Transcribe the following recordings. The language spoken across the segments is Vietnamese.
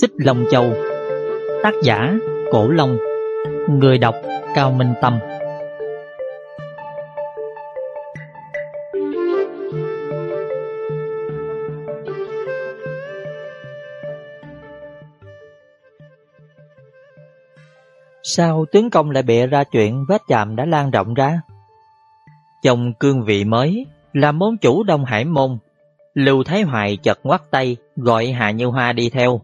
Xích Long Châu Tác giả Cổ Long Người đọc Cao Minh Tâm Sao tướng công lại bịa ra chuyện vết chạm đã lan rộng ra? Chồng cương vị mới, là môn chủ Đông Hải Môn Lưu Thái Hoài chật ngoắt tay, gọi Hà Như Hoa đi theo.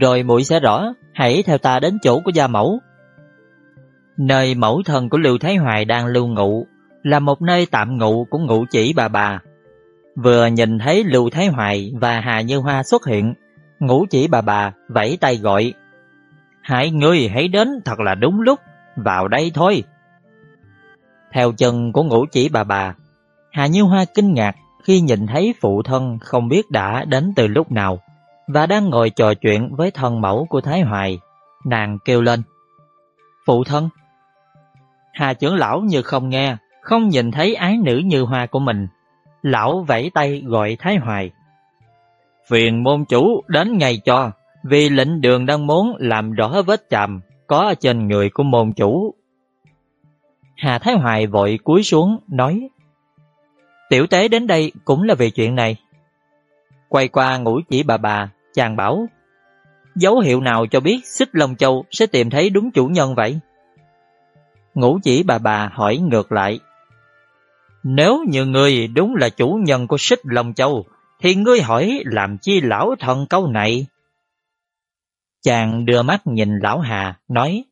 Rồi muội sẽ rõ, hãy theo ta đến chỗ của gia mẫu. Nơi mẫu thân của Lưu Thái Hoài đang lưu ngụ là một nơi tạm ngụ của ngụ chỉ bà bà. Vừa nhìn thấy Lưu Thái Hoài và Hà Như Hoa xuất hiện, ngũ chỉ bà bà vẫy tay gọi. Hai người hãy đến thật là đúng lúc, vào đây thôi. Theo chân của ngũ chỉ bà bà, Hà Như Hoa kinh ngạc khi nhìn thấy phụ thân không biết đã đến từ lúc nào và đang ngồi trò chuyện với thân mẫu của Thái Hoài, nàng kêu lên. Phụ thân! Hà trưởng lão như không nghe, không nhìn thấy ái nữ như hoa của mình. Lão vẫy tay gọi Thái Hoài. Phiền môn chủ đến ngày cho, vì lệnh đường đang muốn làm rõ vết chạm có trên người của môn chủ. Hà Thái Hoài vội cúi xuống, nói Tiểu tế đến đây cũng là vì chuyện này. Quay qua ngũ chỉ bà bà, chàng bảo Dấu hiệu nào cho biết xích Long Châu sẽ tìm thấy đúng chủ nhân vậy? Ngũ chỉ bà bà hỏi ngược lại Nếu như ngươi đúng là chủ nhân của xích Long Châu Thì ngươi hỏi làm chi lão thần câu này? Chàng đưa mắt nhìn lão Hà, nói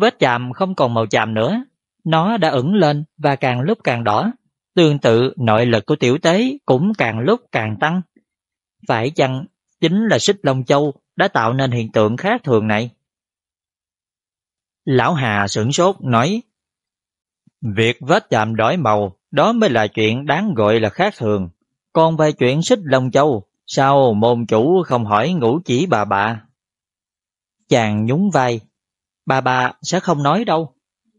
Vết chạm không còn màu chạm nữa Nó đã ửng lên và càng lúc càng đỏ Tương tự nội lực của tiểu tế cũng càng lúc càng tăng. Phải chăng chính là xích Long Châu đã tạo nên hiện tượng khác thường này? Lão Hà sửng sốt nói Việc vết chạm đổi màu đó mới là chuyện đáng gọi là khác thường. Còn về chuyện xích Long Châu, sao môn chủ không hỏi ngũ chỉ bà bà? Chàng nhún vai, bà bà sẽ không nói đâu.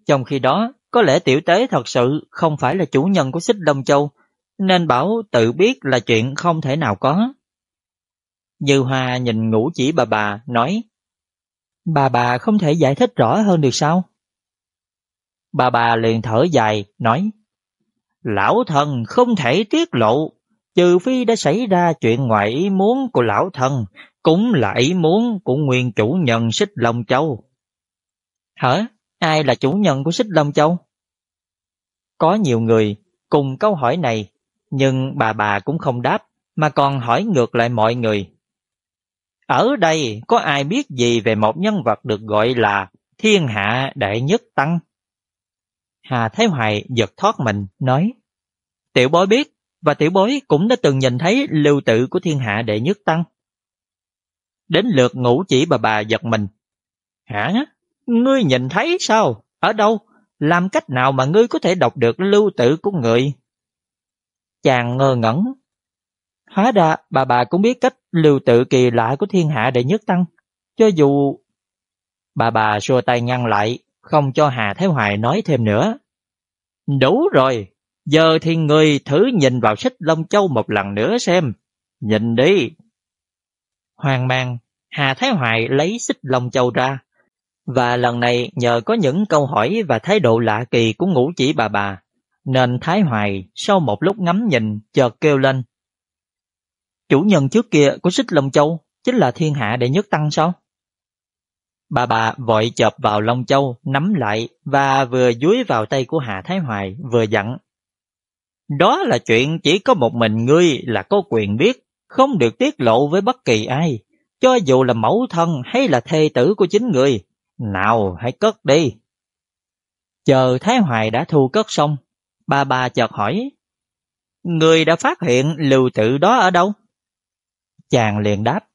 Trong khi đó, có lẽ tiểu tế thật sự không phải là chủ nhân của xích Long Châu, nên bảo tự biết là chuyện không thể nào có. Như Hoa nhìn ngũ chỉ bà bà, nói Bà bà không thể giải thích rõ hơn được sao? Bà bà liền thở dài, nói Lão thần không thể tiết lộ, trừ phi đã xảy ra chuyện ngoại ý muốn của lão thần, cũng là ý muốn của nguyên chủ nhân xích Long Châu. Hả? Ai là chủ nhân của xích Long Châu? Có nhiều người cùng câu hỏi này, nhưng bà bà cũng không đáp, mà còn hỏi ngược lại mọi người. Ở đây có ai biết gì về một nhân vật được gọi là thiên hạ đệ nhất tăng? Hà Thái Hoài giật thoát mình, nói Tiểu bối biết, và tiểu bối cũng đã từng nhìn thấy lưu tự của thiên hạ đệ nhất tăng. Đến lượt ngủ chỉ bà bà giật mình. Hả? Ngươi nhìn thấy sao? Ở đâu? Làm cách nào mà ngươi có thể đọc được lưu tự của người? Chàng ngơ ngẩn. Hóa ra bà bà cũng biết cách lưu tự kỳ lạ của thiên hạ đệ nhất tăng. Cho dù... Bà bà xua tay ngăn lại, không cho Hà Thái Hoài nói thêm nữa. Đủ rồi, giờ thì người thử nhìn vào sách Long Châu một lần nữa xem. Nhìn đi. Hoàng mang, Hà Thái Hoài lấy xích Long Châu ra, và lần này nhờ có những câu hỏi và thái độ lạ kỳ của ngũ chỉ bà bà, nên Thái Hoài sau một lúc ngắm nhìn chợt kêu lên. Chủ nhân trước kia của xích Long Châu chính là thiên hạ đệ nhất tăng sao? Bà bà vội chộp vào Long Châu, nắm lại và vừa dúi vào tay của Hạ Thái Hoài, vừa dặn. Đó là chuyện chỉ có một mình ngươi là có quyền biết, không được tiết lộ với bất kỳ ai, cho dù là mẫu thân hay là thê tử của chính người. Nào, hãy cất đi. Chờ Thái Hoài đã thu cất xong, bà bà chợt hỏi, Người đã phát hiện lưu tự đó ở đâu? Chàng liền đáp,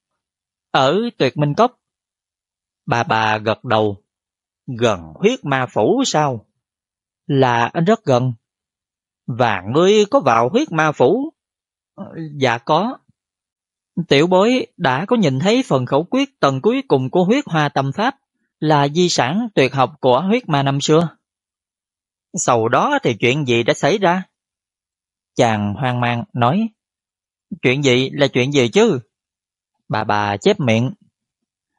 Ở tuyệt minh cốc. Bà bà gật đầu, Gần huyết ma phủ sao? Là anh rất gần. Và ngươi có vào huyết ma phủ? Ờ, dạ có. Tiểu bối đã có nhìn thấy phần khẩu quyết tầng cuối cùng của huyết hoa tâm pháp là di sản tuyệt học của huyết ma năm xưa. Sau đó thì chuyện gì đã xảy ra? Chàng hoang mang nói, chuyện gì là chuyện gì chứ? Bà bà chép miệng.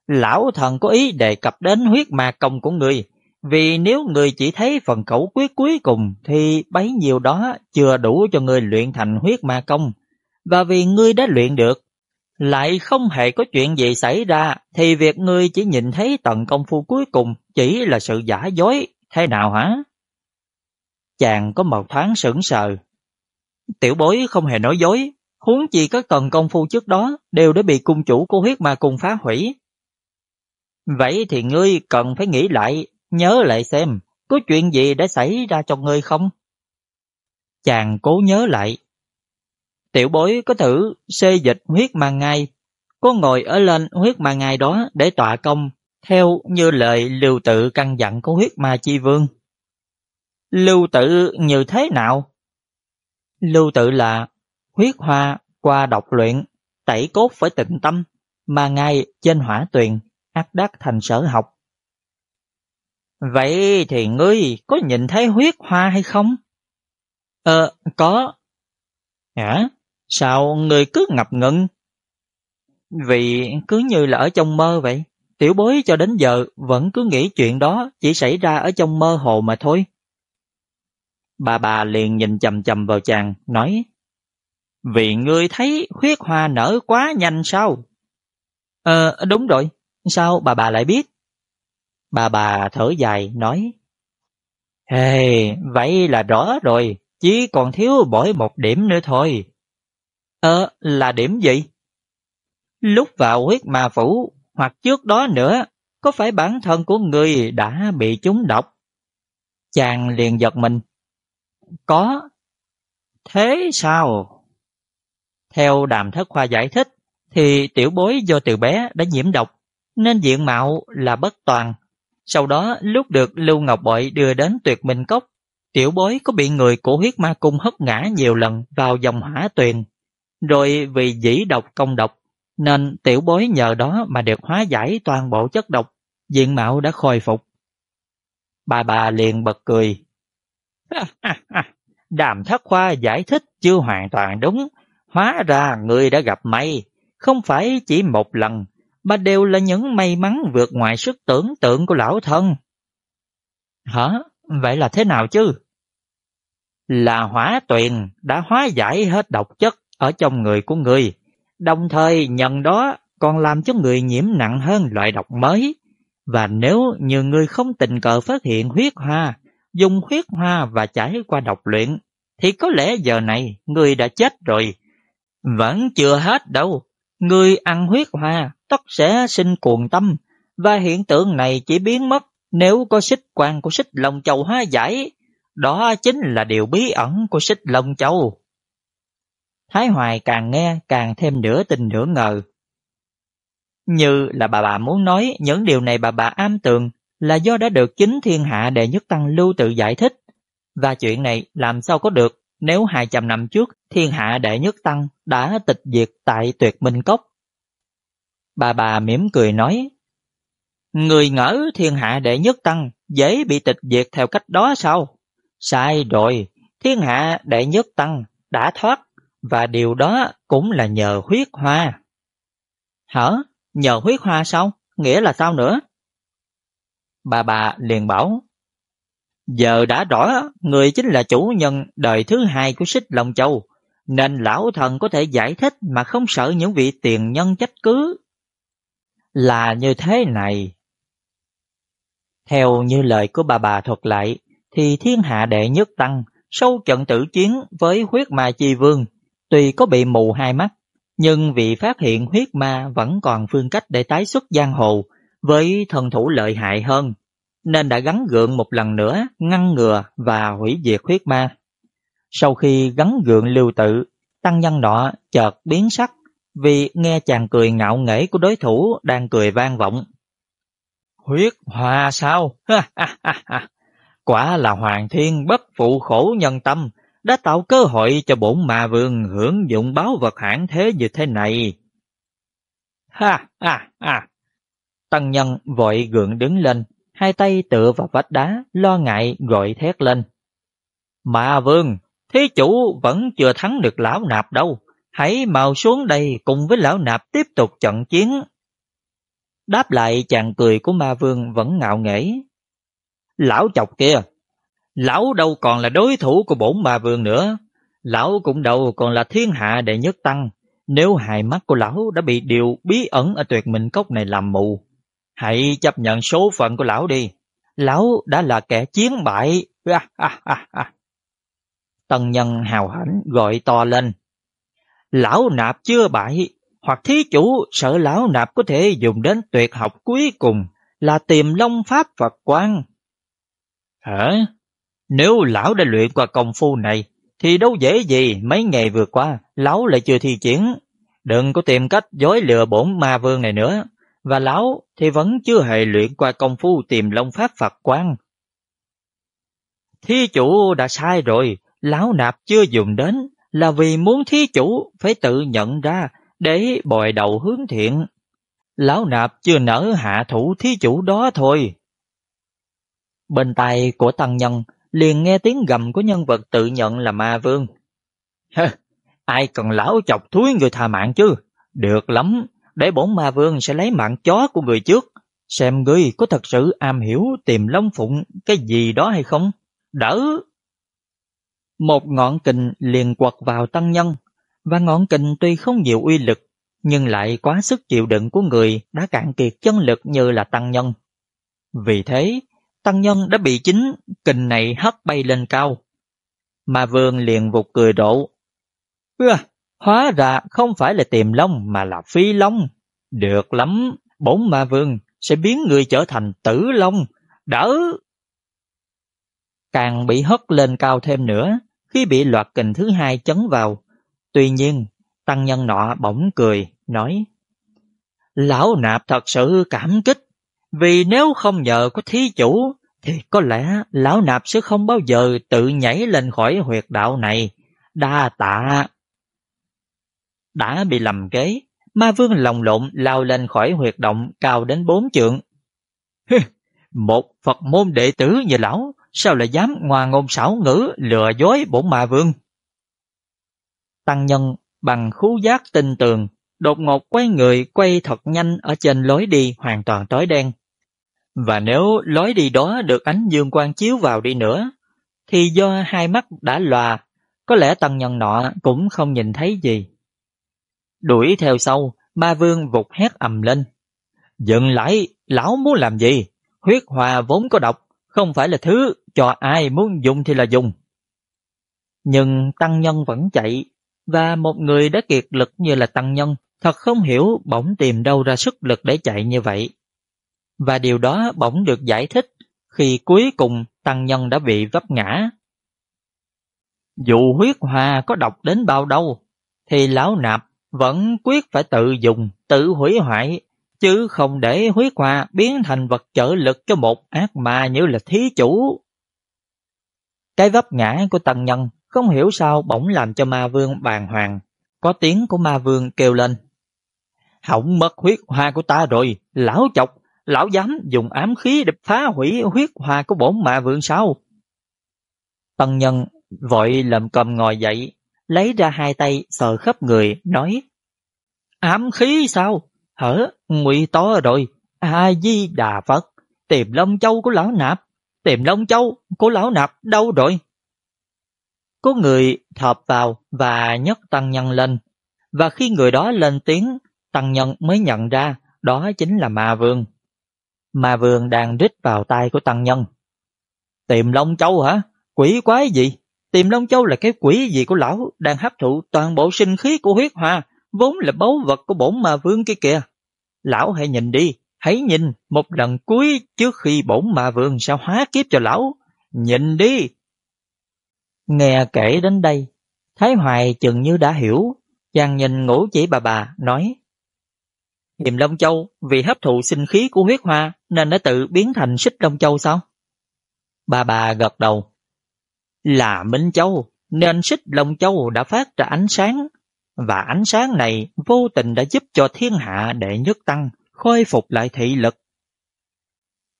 Lão thần có ý đề cập đến huyết ma công của người, vì nếu người chỉ thấy phần cẩu quyết cuối cùng thì bấy nhiêu đó chưa đủ cho người luyện thành huyết ma công. Và vì ngươi đã luyện được, lại không hề có chuyện gì xảy ra, thì việc ngươi chỉ nhìn thấy tận công phu cuối cùng chỉ là sự giả dối, thế nào hả? Chàng có một thoáng sững sờ. Tiểu bối không hề nói dối, huống chỉ các tầng công phu trước đó đều đã bị cung chủ của huyết mà cùng phá hủy. Vậy thì ngươi cần phải nghĩ lại, nhớ lại xem, có chuyện gì đã xảy ra cho ngươi không? Chàng cố nhớ lại. Tiểu bối có thử xê dịch huyết mà ngai, có ngồi ở lên huyết mà ngai đó để tọa công, theo như lời lưu tự căn dặn của huyết ma chi vương. Lưu tự như thế nào? Lưu tự là huyết hoa qua độc luyện, tẩy cốt phải tịnh tâm, mà ngay trên hỏa tuyền, ác đắc thành sở học. Vậy thì ngươi có nhìn thấy huyết hoa hay không? Ờ, có. Hả? Sao ngươi cứ ngập ngừng? Vì cứ như là ở trong mơ vậy. Tiểu bối cho đến giờ vẫn cứ nghĩ chuyện đó chỉ xảy ra ở trong mơ hồ mà thôi. Bà bà liền nhìn chầm chầm vào chàng, nói vì ngươi thấy huyết hoa nở quá nhanh sao? Ờ, đúng rồi. Sao bà bà lại biết? Bà bà thở dài, nói Hey, vậy là rõ rồi, chỉ còn thiếu mỗi một điểm nữa thôi. Ờ, là điểm gì? Lúc vào huyết ma phủ, hoặc trước đó nữa, có phải bản thân của người đã bị trúng độc? Chàng liền giật mình. Có. Thế sao? Theo đàm thất khoa giải thích, thì tiểu bối do từ bé đã nhiễm độc, nên diện mạo là bất toàn. Sau đó lúc được Lưu Ngọc Bội đưa đến tuyệt minh cốc, tiểu bối có bị người của huyết ma cung hất ngã nhiều lần vào dòng hỏa tuyền. Rồi vì dĩ độc công độc, nên tiểu bối nhờ đó mà được hóa giải toàn bộ chất độc, diện mạo đã khôi phục. Bà bà liền bật cười. Đàm thất khoa giải thích chưa hoàn toàn đúng. Hóa ra người đã gặp may, không phải chỉ một lần, mà đều là những may mắn vượt ngoài sức tưởng tượng của lão thân. Hả? Vậy là thế nào chứ? Là hỏa tuyền đã hóa giải hết độc chất ở trong người của người, đồng thời nhận đó còn làm cho người nhiễm nặng hơn loại độc mới. Và nếu như người không tình cờ phát hiện huyết hoa, dùng huyết hoa và trải qua độc luyện, thì có lẽ giờ này người đã chết rồi. Vẫn chưa hết đâu, người ăn huyết hoa tất sẽ sinh cuồng tâm, và hiện tượng này chỉ biến mất nếu có xích quan của xích Long Châu hóa giải. Đó chính là điều bí ẩn của xích Long Châu. Thái Hoài càng nghe càng thêm nửa tin nửa ngờ. Như là bà bà muốn nói những điều này bà bà am tường là do đã được chính thiên hạ đệ nhất tăng lưu tự giải thích. Và chuyện này làm sao có được nếu 200 năm trước thiên hạ đệ nhất tăng đã tịch diệt tại tuyệt minh cốc. Bà bà mỉm cười nói, Người ngỡ thiên hạ đệ nhất tăng dễ bị tịch diệt theo cách đó sao? Sai rồi, thiên hạ đệ nhất tăng đã thoát và điều đó cũng là nhờ huyết hoa. Hả? Nhờ huyết hoa sao? Nghĩa là sao nữa? Bà bà liền bảo, Giờ đã rõ, người chính là chủ nhân đời thứ hai của xích Long Châu, nên lão thần có thể giải thích mà không sợ những vị tiền nhân trách cứ. Là như thế này. Theo như lời của bà bà thuật lại, thì thiên hạ đệ nhất tăng sau trận tử chiến với huyết ma chi vương, tuy có bị mù hai mắt, nhưng vì phát hiện huyết ma vẫn còn phương cách để tái xuất giang hồ với thần thủ lợi hại hơn, nên đã gắn gượng một lần nữa ngăn ngừa và hủy diệt huyết ma. Sau khi gắn gượng lưu tự, tăng nhân nọ chợt biến sắc vì nghe chàng cười ngạo nghễ của đối thủ đang cười vang vọng. Huyết hòa sao? Quả là hoàng thiên bất phụ khổ nhân tâm, đã tạo cơ hội cho bổn mà vương hưởng dụng báo vật hãng thế như thế này. Ha ha ha! Tăng nhân vội gượng đứng lên, hai tay tựa vào vách đá, lo ngại gọi thét lên. Mà vương, thế chủ vẫn chưa thắng được lão nạp đâu, hãy mau xuống đây cùng với lão nạp tiếp tục trận chiến. Đáp lại chàng cười của ma vương vẫn ngạo nghễ. Lão chọc kia, lão đâu còn là đối thủ của bổn ma vương nữa. Lão cũng đâu còn là thiên hạ đệ nhất tăng. Nếu hai mắt của lão đã bị điều bí ẩn ở tuyệt mệnh cốc này làm mù, hãy chấp nhận số phận của lão đi. Lão đã là kẻ chiến bại. À, à, à, à. Tân nhân hào hãnh gọi to lên. Lão nạp chưa bại, hoặc thí chủ sợ lão nạp có thể dùng đến tuyệt học cuối cùng là tìm long pháp Phật quan. Hả? Nếu lão đã luyện qua công phu này, thì đâu dễ gì mấy ngày vừa qua lão lại chưa thi triển. Đừng có tìm cách dối lừa bổn ma vương này nữa. Và lão thì vẫn chưa hề luyện qua công phu tìm long pháp Phật quan. Thí chủ đã sai rồi, lão nạp chưa dùng đến là vì muốn thí chủ phải tự nhận ra để bồi đầu hướng thiện. Lão nạp chưa nở hạ thủ thí chủ đó thôi. Bên tay của tăng nhân liền nghe tiếng gầm của nhân vật tự nhận là ma vương. Ai cần lão chọc thúi người tha mạng chứ? Được lắm, để bổn ma vương sẽ lấy mạng chó của người trước. Xem ngươi có thật sự am hiểu tìm long phụng cái gì đó hay không? Đỡ! Một ngọn kình liền quật vào tăng nhân, và ngọn kình tuy không nhiều uy lực, nhưng lại quá sức chịu đựng của người đã cạn kiệt chân lực như là tăng nhân. Vì thế, tăng nhân đã bị chính kình này hất bay lên cao. Mà vương liền vụt cười độ. Ưa, hóa ra không phải là tiềm long mà là phi long. Được lắm, bổn ma vương sẽ biến người trở thành tử long. Đỡ! Càng bị hất lên cao thêm nữa, khi bị loạt kình thứ hai chấn vào. Tuy nhiên, tăng nhân nọ bỗng cười, nói Lão nạp thật sự cảm kích, vì nếu không nhờ có thí chủ, thì có lẽ lão nạp sẽ không bao giờ tự nhảy lên khỏi huyệt đạo này. Đa tạ. Đã bị lầm kế, ma vương lồng lộn lao lên khỏi huyệt động cao đến bốn trượng. Một Phật môn đệ tử như lão sao lại dám ngoan ngôn xảo ngữ lừa dối bổn ma vương. Tăng nhân bằng khú giác tinh tường, đột ngột quay người quay thật nhanh ở trên lối đi hoàn toàn tối đen. Và nếu lối đi đó được ánh dương quang chiếu vào đi nữa, thì do hai mắt đã lòa, có lẽ tăng nhân nọ cũng không nhìn thấy gì. Đuổi theo sau, ma vương vụt hét ầm lên. Dừng lại, lão muốn làm gì? Huyết hòa vốn có độc, không phải là thứ cho ai muốn dùng thì là dùng. Nhưng tăng nhân vẫn chạy, và một người đã kiệt lực như là tăng nhân, thật không hiểu bỗng tìm đâu ra sức lực để chạy như vậy. Và điều đó bỗng được giải thích khi cuối cùng tăng nhân đã bị vấp ngã. Dù huyết hòa có độc đến bao đâu, thì lão nạp vẫn quyết phải tự dùng, tự hủy hoại chứ không để huyết hòa biến thành vật trợ lực cho một ác ma như là thí chủ. Cái vấp ngã của tần nhân không hiểu sao bỗng làm cho ma vương bàng hoàng, có tiếng của ma vương kêu lên. Hỏng mất huyết hoa của ta rồi, lão chọc, lão dám dùng ám khí để phá hủy huyết hoa của bổn ma vương sao? Tần nhân vội lầm cầm ngồi dậy, lấy ra hai tay sờ khắp người, nói Ám khí sao? Hở, nguy to rồi, A-di-đà Phật, tìm Long Châu của lão nạp, tìm Long Châu của lão nạp đâu rồi? Có người thọp vào và nhấc tăng nhân lên, và khi người đó lên tiếng, tăng nhân mới nhận ra đó chính là ma vương. Ma vương đang rít vào tay của tăng nhân. Tìm Long Châu hả? Quỷ quái gì? Tìm Long Châu là cái quỷ gì của lão đang hấp thụ toàn bộ sinh khí của huyết hoa, vốn là báu vật của bổn ma vương kia kìa. Lão hãy nhìn đi, hãy nhìn một lần cuối trước khi bổn ma vương sao hóa kiếp cho lão. Nhìn đi! Nghe kể đến đây, Thái Hoài chừng như đã hiểu, chàng nhìn ngũ chỉ bà bà, nói Tiềm Long Châu vì hấp thụ sinh khí của huyết hoa nên đã tự biến thành xích Long Châu sao? Bà bà gật đầu. Là Minh Châu nên xích Long Châu đã phát ra ánh sáng và ánh sáng này vô tình đã giúp cho thiên hạ đệ nhất tăng khôi phục lại thị lực.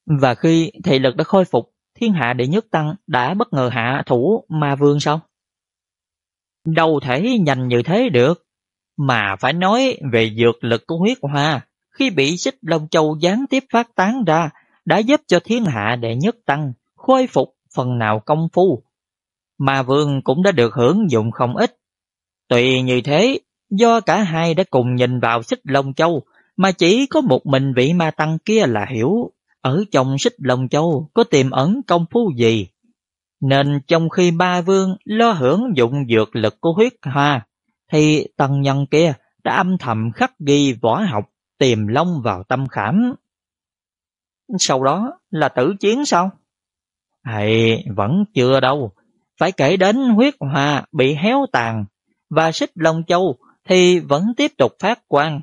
Và khi thị lực đã khôi phục, thiên hạ đệ nhất tăng đã bất ngờ hạ thủ ma vương sao? Đâu thể nhanh như thế được, Mà phải nói về dược lực của huyết hoa, khi bị xích Long Châu gián tiếp phát tán ra, đã giúp cho thiên hạ đệ nhất tăng, khôi phục phần nào công phu. Mà vương cũng đã được hưởng dụng không ít. Tuy như thế, do cả hai đã cùng nhìn vào xích lông Châu, mà chỉ có một mình vị ma tăng kia là hiểu, ở trong xích lông Châu có tiềm ẩn công phu gì. Nên trong khi ba vương lo hưởng dụng dược lực của huyết hoa, thì tăng nhân kia đã âm thầm khắc ghi võ học tiềm long vào tâm khảm. Sau đó là tử chiến sao? Hay vẫn chưa đâu, phải kể đến huyết hòa bị héo tàn và xích Long Châu thì vẫn tiếp tục phát quang.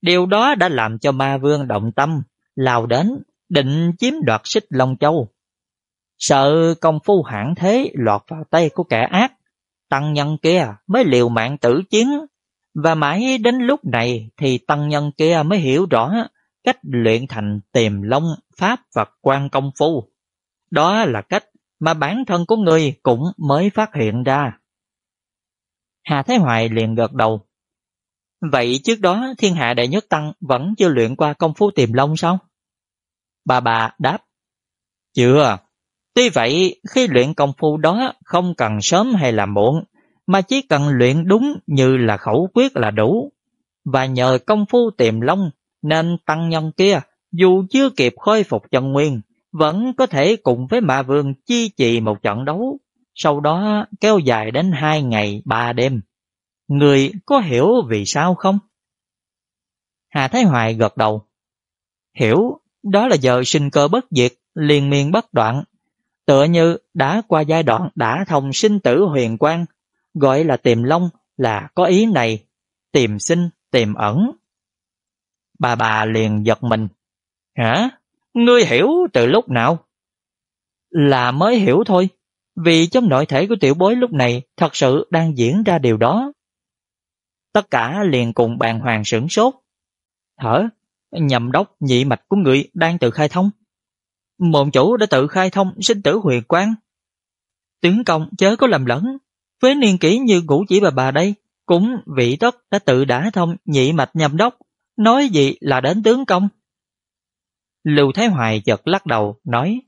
Điều đó đã làm cho ma vương động tâm, lao đến, định chiếm đoạt xích Long Châu. Sợ công phu hãng thế lọt vào tay của kẻ ác, tăng nhân kia mới liều mạng tử chiến. Và mãi đến lúc này thì tăng nhân kia mới hiểu rõ cách luyện thành tiềm long pháp và quan công phu. Đó là cách mà bản thân của người cũng mới phát hiện ra. Hà Thái Hoài liền gật đầu. Vậy trước đó thiên hạ đệ nhất tăng vẫn chưa luyện qua công phu tiềm long sao? Bà bà đáp. Chưa. Tuy vậy, khi luyện công phu đó không cần sớm hay là muộn, mà chỉ cần luyện đúng như là khẩu quyết là đủ. Và nhờ công phu tiềm long nên tăng nhân kia dù chưa kịp khôi phục chân nguyên, vẫn có thể cùng với mạ vương chi trì một trận đấu, sau đó kéo dài đến hai ngày ba đêm. Người có hiểu vì sao không? Hà Thái Hoài gật đầu. Hiểu, đó là giờ sinh cơ bất diệt, liền miên bất đoạn. Tựa như đã qua giai đoạn đã thông sinh tử huyền quang, gọi là tìm long là có ý này, tìm sinh, tìm ẩn. Bà bà liền giật mình. Hả? Ngươi hiểu từ lúc nào? Là mới hiểu thôi, vì trong nội thể của tiểu bối lúc này thật sự đang diễn ra điều đó. Tất cả liền cùng bàn hoàng sửng sốt. Thở, nhầm đốc nhị mạch của người đang tự khai thông. Mộn chủ đã tự khai thông sinh tử huyền quang. Tướng công chớ có lầm lẫn, với niên kỷ như ngũ chỉ bà bà đây, cũng vị tất đã tự đã thông nhị mạch nhầm đốc, nói gì là đến tướng công. Lưu Thái Hoài chợt lắc đầu, nói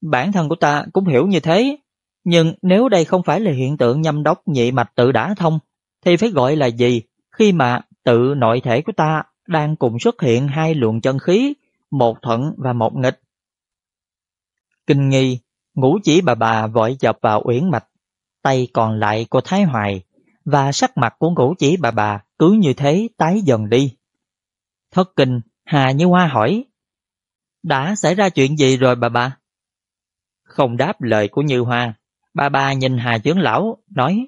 Bản thân của ta cũng hiểu như thế, nhưng nếu đây không phải là hiện tượng nhâm đốc nhị mạch tự đã thông, thì phải gọi là gì khi mà tự nội thể của ta đang cùng xuất hiện hai luồng chân khí, một thuận và một nghịch. Kinh nghi, ngũ chỉ bà bà vội dập vào uyển mạch, tay còn lại của Thái Hoài và sắc mặt của ngũ chỉ bà bà cứ như thế tái dần đi. Thất kinh, Hà Như Hoa hỏi, đã xảy ra chuyện gì rồi bà bà? Không đáp lời của Như Hoa, bà bà nhìn Hà Chướng Lão, nói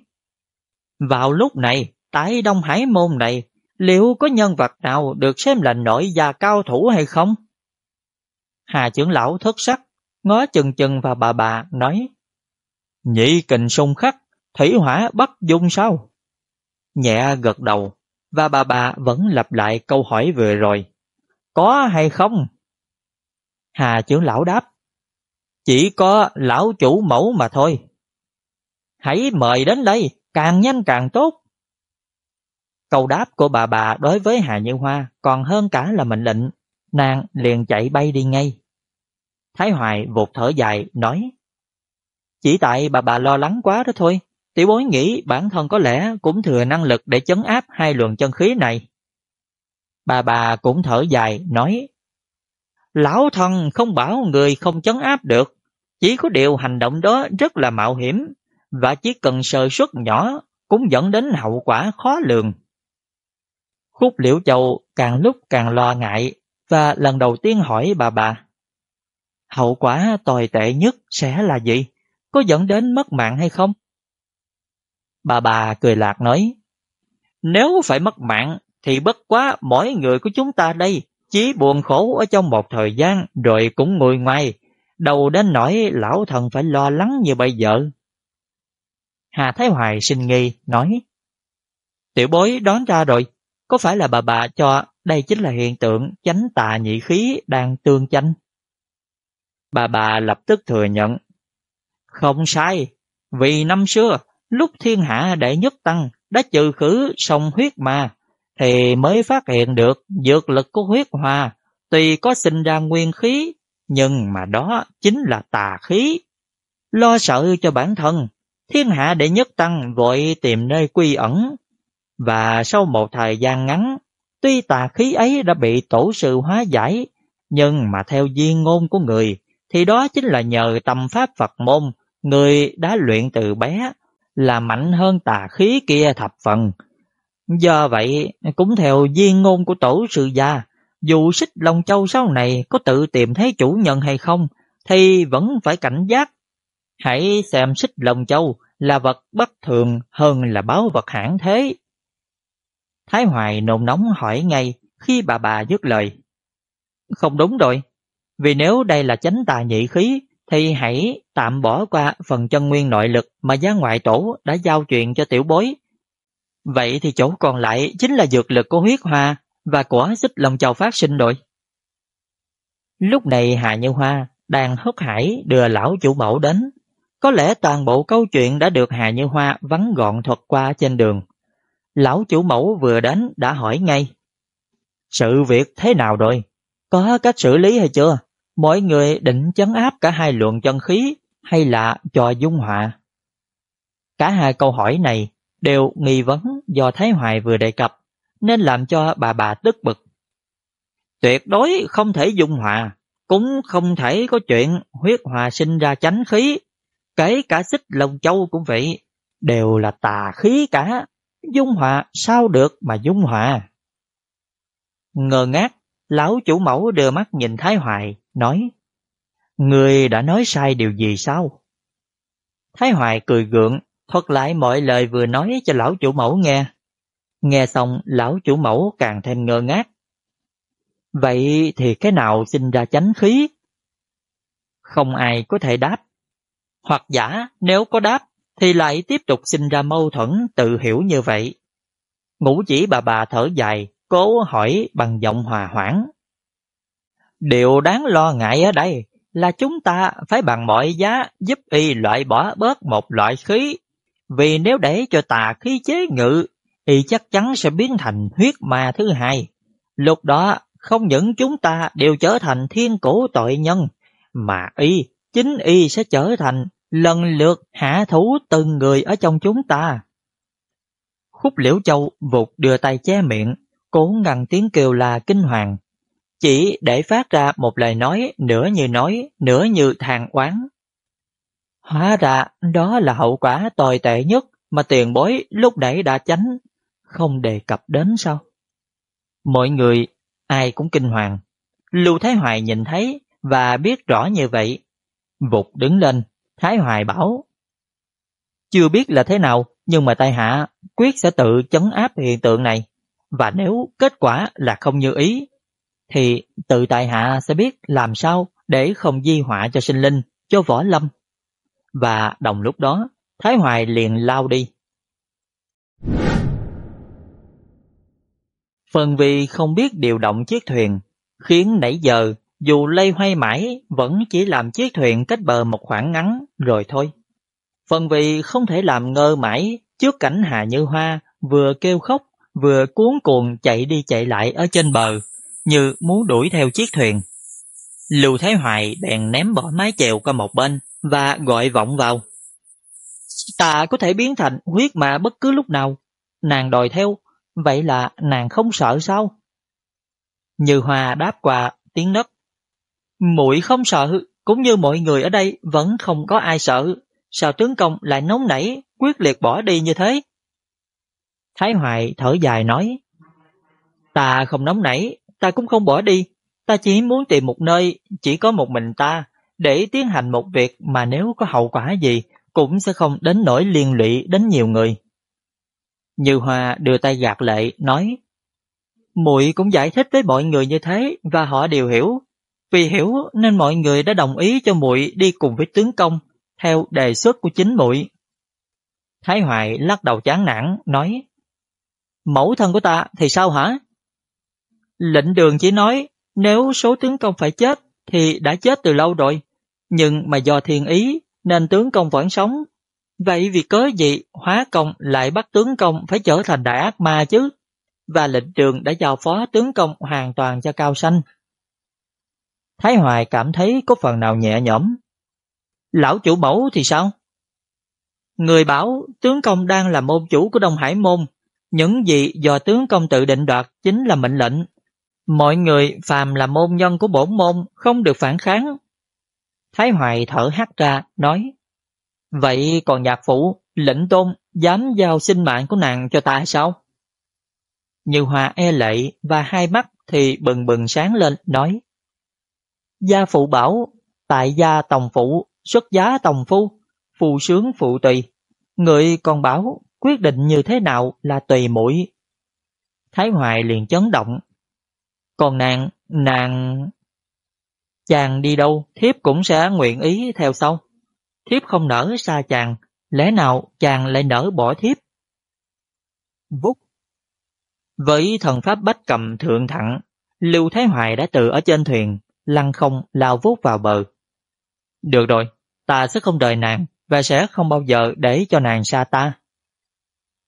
Vào lúc này, tại Đông Hải Môn này, liệu có nhân vật nào được xem là nội gia cao thủ hay không? Hà Chướng Lão thất sắc, ngó chừng chừng vào bà bà, nói Nhị kình sung khắc, thủy hỏa bất dung sao? Nhẹ gật đầu, và bà bà vẫn lặp lại câu hỏi vừa rồi. Có hay không? Hà trưởng lão đáp. Chỉ có lão chủ mẫu mà thôi. Hãy mời đến đây, càng nhanh càng tốt. Câu đáp của bà bà đối với Hà Như Hoa còn hơn cả là mệnh lệnh. Nàng liền chạy bay đi ngay. Thái Hoài vụt thở dài, nói Chỉ tại bà bà lo lắng quá đó thôi. Tiểu bối nghĩ bản thân có lẽ cũng thừa năng lực để chấn áp hai luồng chân khí này. Bà bà cũng thở dài, nói Lão thần không bảo người không chấn áp được, chỉ có điều hành động đó rất là mạo hiểm và chỉ cần sơ suất nhỏ cũng dẫn đến hậu quả khó lường. Khúc Liễu Châu càng lúc càng lo ngại và lần đầu tiên hỏi bà bà. Hậu quả tồi tệ nhất sẽ là gì? Có dẫn đến mất mạng hay không? Bà bà cười lạc nói, nếu phải mất mạng thì bất quá mỗi người của chúng ta đây chí buồn khổ ở trong một thời gian rồi cũng ngồi ngoài, đầu đến nỗi lão thần phải lo lắng như bây giờ. Hà Thái Hoài sinh nghi, nói Tiểu bối đón ra rồi, có phải là bà bà cho đây chính là hiện tượng chánh tà nhị khí đang tương chanh? Bà bà lập tức thừa nhận Không sai, vì năm xưa lúc thiên hạ đệ nhất tăng đã trừ khử sông huyết ma, thì mới phát hiện được dược lực của huyết hòa tuy có sinh ra nguyên khí, nhưng mà đó chính là tà khí. Lo sợ cho bản thân, thiên hạ đệ nhất tăng vội tìm nơi quy ẩn. Và sau một thời gian ngắn, tuy tà khí ấy đã bị tổ sự hóa giải, nhưng mà theo duyên ngôn của người, thì đó chính là nhờ tâm pháp Phật môn, người đã luyện từ bé, là mạnh hơn tà khí kia thập phần. Do vậy, cũng theo duyên ngôn của tổ sư gia, dù xích Long Châu sau này có tự tìm thấy chủ nhân hay không, thì vẫn phải cảnh giác. Hãy xem xích Long Châu là vật bất thường hơn là báo vật hãng thế. Thái Hoài nôn nóng hỏi ngay khi bà bà dứt lời. Không đúng rồi, vì nếu đây là chánh tà nhị khí, thì hãy tạm bỏ qua phần chân nguyên nội lực mà gia ngoại tổ đã giao truyền cho tiểu bối. Vậy thì chỗ còn lại chính là dược lực của huyết hoa và của xích lòng châu phát sinh rồi. Lúc này Hà Như Hoa đang hốt hải đưa lão chủ mẫu đến. Có lẽ toàn bộ câu chuyện đã được Hà Như Hoa vắn gọn thuật qua trên đường. Lão chủ mẫu vừa đến đã hỏi ngay. Sự việc thế nào rồi? Có cách xử lý hay chưa? Mọi người định chấn áp cả hai luồng chân khí hay là cho dung hòa? Cả hai câu hỏi này đều nghi vấn do Thái Hoài vừa đề cập nên làm cho bà bà tức bực. Tuyệt đối không thể dung hòa, cũng không thể có chuyện huyết hòa sinh ra chánh khí, kể cả xích lồng châu cũng vậy, đều là tà khí cả, dung hòa sao được mà dung hòa. Ngờ ngác, lão chủ mẫu đưa mắt nhìn Thái Hoài, nói, Người đã nói sai điều gì sao? Thái Hoài cười gượng, thuật lại mọi lời vừa nói cho lão chủ mẫu nghe. Nghe xong lão chủ mẫu càng thêm ngơ ngác. Vậy thì cái nào sinh ra chánh khí? Không ai có thể đáp. Hoặc giả nếu có đáp thì lại tiếp tục sinh ra mâu thuẫn tự hiểu như vậy. Ngũ chỉ bà bà thở dài, cố hỏi bằng giọng hòa hoãn. Điều đáng lo ngại ở đây là chúng ta phải bằng mọi giá giúp y loại bỏ bớt một loại khí. Vì nếu để cho tà khí chế ngự y chắc chắn sẽ biến thành huyết ma thứ hai. Lúc đó, không những chúng ta đều trở thành thiên cổ tội nhân, mà y, chính y sẽ trở thành lần lượt hạ thủ từng người ở trong chúng ta. Khúc liễu châu vụt đưa tay che miệng, cố ngăn tiếng kêu là kinh hoàng. Chỉ để phát ra một lời nói nửa như nói, nửa như than oán. Hóa ra đó là hậu quả tồi tệ nhất mà tiền bối lúc nãy đã tránh không đề cập đến sao? Mọi người, ai cũng kinh hoàng. Lưu Thái Hoài nhìn thấy và biết rõ như vậy. Vụt đứng lên, Thái Hoài bảo. Chưa biết là thế nào, nhưng mà tai hạ quyết sẽ tự chấn áp hiện tượng này. Và nếu kết quả là không như ý, thì tự tại hạ sẽ biết làm sao để không di họa cho sinh linh, cho võ lâm. Và đồng lúc đó, Thái Hoài liền lao đi. Phần vì không biết điều động chiếc thuyền, khiến nãy giờ dù lây hoay mãi vẫn chỉ làm chiếc thuyền cách bờ một khoảng ngắn rồi thôi. Phần vì không thể làm ngơ mãi trước cảnh Hà Như Hoa vừa kêu khóc vừa cuốn cuồng chạy đi chạy lại ở trên bờ như muốn đuổi theo chiếc thuyền. Lưu Thái Hoài bèn ném bỏ mái chèo qua một bên và gọi vọng vào. Ta có thể biến thành huyết mà bất cứ lúc nào. Nàng đòi theo Vậy là nàng không sợ sao? Như hòa đáp qua tiếng nấc. Muội không sợ, cũng như mọi người ở đây vẫn không có ai sợ. Sao tướng công lại nóng nảy, quyết liệt bỏ đi như thế? Thái Hoài thở dài nói. Ta không nóng nảy, ta cũng không bỏ đi. Ta chỉ muốn tìm một nơi chỉ có một mình ta để tiến hành một việc mà nếu có hậu quả gì cũng sẽ không đến nỗi liên lụy đến nhiều người. Như Hoa đưa tay gạt lệ, nói muội cũng giải thích với mọi người như thế và họ đều hiểu. Vì hiểu nên mọi người đã đồng ý cho muội đi cùng với tướng công theo đề xuất của chính muội. Thái Hoài lắc đầu chán nản, nói Mẫu thân của ta thì sao hả? Lệnh đường chỉ nói nếu số tướng công phải chết thì đã chết từ lâu rồi. Nhưng mà do thiên ý, nên tướng công vẫn sống Vậy vì cớ gì hóa công lại bắt tướng công phải trở thành đại ác ma chứ? Và lệnh trường đã giao phó tướng công hoàn toàn cho Cao Sanh. Thái Hoài cảm thấy có phần nào nhẹ nhõm. Lão chủ mẫu thì sao? Người bảo tướng công đang là môn chủ của Đông Hải Môn. Những gì do tướng công tự định đoạt chính là mệnh lệnh. Mọi người phàm là môn nhân của bổn môn không được phản kháng. Thái Hoài thở hắt ra, nói Vậy còn nhạc phụ, lệnh tôn dám giao sinh mạng của nàng cho ta sao? Như Hòa e lệ và hai mắt thì bừng bừng sáng lên, nói Gia phụ bảo, tại gia tòng phụ, xuất giá tòng phu, phù sướng phụ tùy. Người còn bảo quyết định như thế nào là tùy mũi. Thái Hoài liền chấn động. Còn nàng, nàng... Chàng đi đâu, thiếp cũng sẽ nguyện ý theo sau. Thiếp không nở xa chàng, lẽ nào chàng lại nở bỏ thiếp? Vút Với thần pháp bách cầm thượng thẳng, Lưu Thái Hoài đã từ ở trên thuyền, lăn không lao vút vào bờ. Được rồi, ta sẽ không đợi nàng và sẽ không bao giờ để cho nàng xa ta.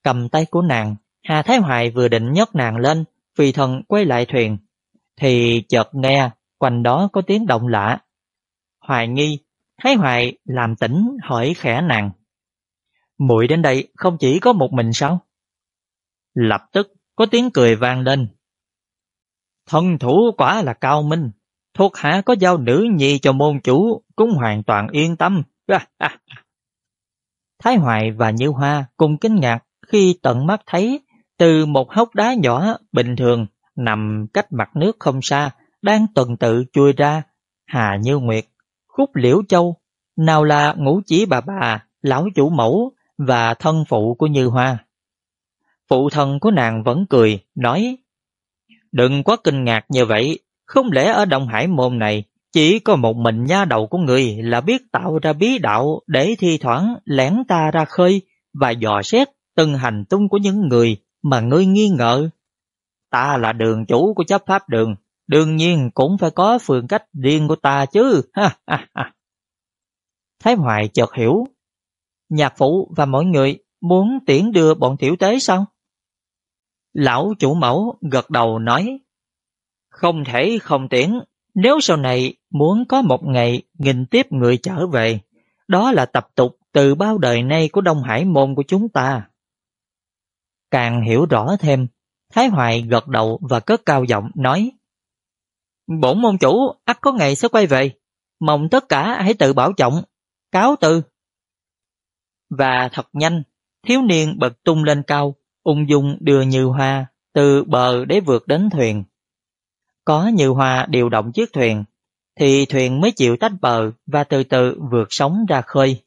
Cầm tay của nàng, Hà Thái Hoài vừa định nhấc nàng lên, vì thần quay lại thuyền, thì chợt nghe quanh đó có tiếng động lạ. Hoài nghi, Thái Hoài làm tỉnh hỏi khẽ nàng. muội đến đây không chỉ có một mình sao? Lập tức có tiếng cười vang lên. Thân thủ quả là cao minh, thuộc hạ có giao nữ nhi cho môn chủ cũng hoàn toàn yên tâm. Thái Hoài và Như Hoa cùng kinh ngạc khi tận mắt thấy từ một hốc đá nhỏ bình thường nằm cách mặt nước không xa đang tuần tự chui ra Hà Như Nguyệt, Khúc Liễu Châu, nào là ngũ chỉ bà bà, lão chủ mẫu và thân phụ của Như Hoa. Phụ thân của nàng vẫn cười, nói Đừng quá kinh ngạc như vậy, không lẽ ở Đông Hải môn này chỉ có một mình nha đầu của người là biết tạo ra bí đạo để thi thoảng lẻn ta ra khơi và dò xét từng hành tung của những người mà ngươi nghi ngờ. Ta là đường chủ của chấp pháp đường, đương nhiên cũng phải có phương cách riêng của ta chứ. Ha, ha, ha. Thái Hoài chợt hiểu. Nhạc phụ và mọi người muốn tiễn đưa bọn tiểu tế sao? Lão chủ mẫu gật đầu nói Không thể không tiễn Nếu sau này muốn có một ngày nghìn tiếp người trở về Đó là tập tục từ bao đời nay của Đông Hải môn của chúng ta Càng hiểu rõ thêm Thái Hoài gật đầu và cất cao giọng nói Bổn môn chủ ắt có ngày sẽ quay về Mong tất cả hãy tự bảo trọng cáo từ. Và thật nhanh, thiếu niên bật tung lên cao, ung dung đưa Như Hoa từ bờ để vượt đến thuyền. Có Như Hoa điều động chiếc thuyền, thì thuyền mới chịu tách bờ và từ từ vượt sóng ra khơi.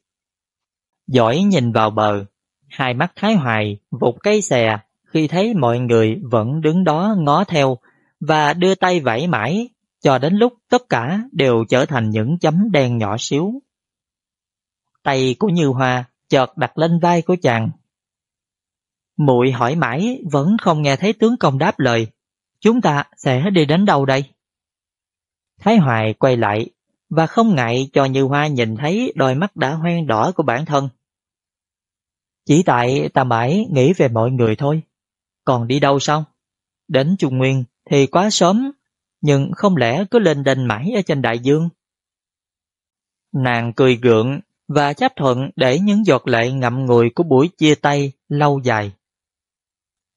Giỏi nhìn vào bờ, hai mắt Thái Hoài vụt cây xè khi thấy mọi người vẫn đứng đó ngó theo và đưa tay vẫy mãi, cho đến lúc tất cả đều trở thành những chấm đen nhỏ xíu. Tay của Như Hoa chợt đặt lên vai của chàng. Muội hỏi mãi vẫn không nghe thấy tướng công đáp lời. Chúng ta sẽ đi đến đâu đây? Thái Hoài quay lại và không ngại cho Như Hoa nhìn thấy đôi mắt đã hoen đỏ của bản thân. Chỉ tại ta mãi nghĩ về mọi người thôi. Còn đi đâu sao? Đến Trung Nguyên thì quá sớm, nhưng không lẽ cứ lên đền mãi ở trên đại dương? Nàng cười gượng và chấp thuận để những giọt lệ ngậm ngùi của buổi chia tay lâu dài.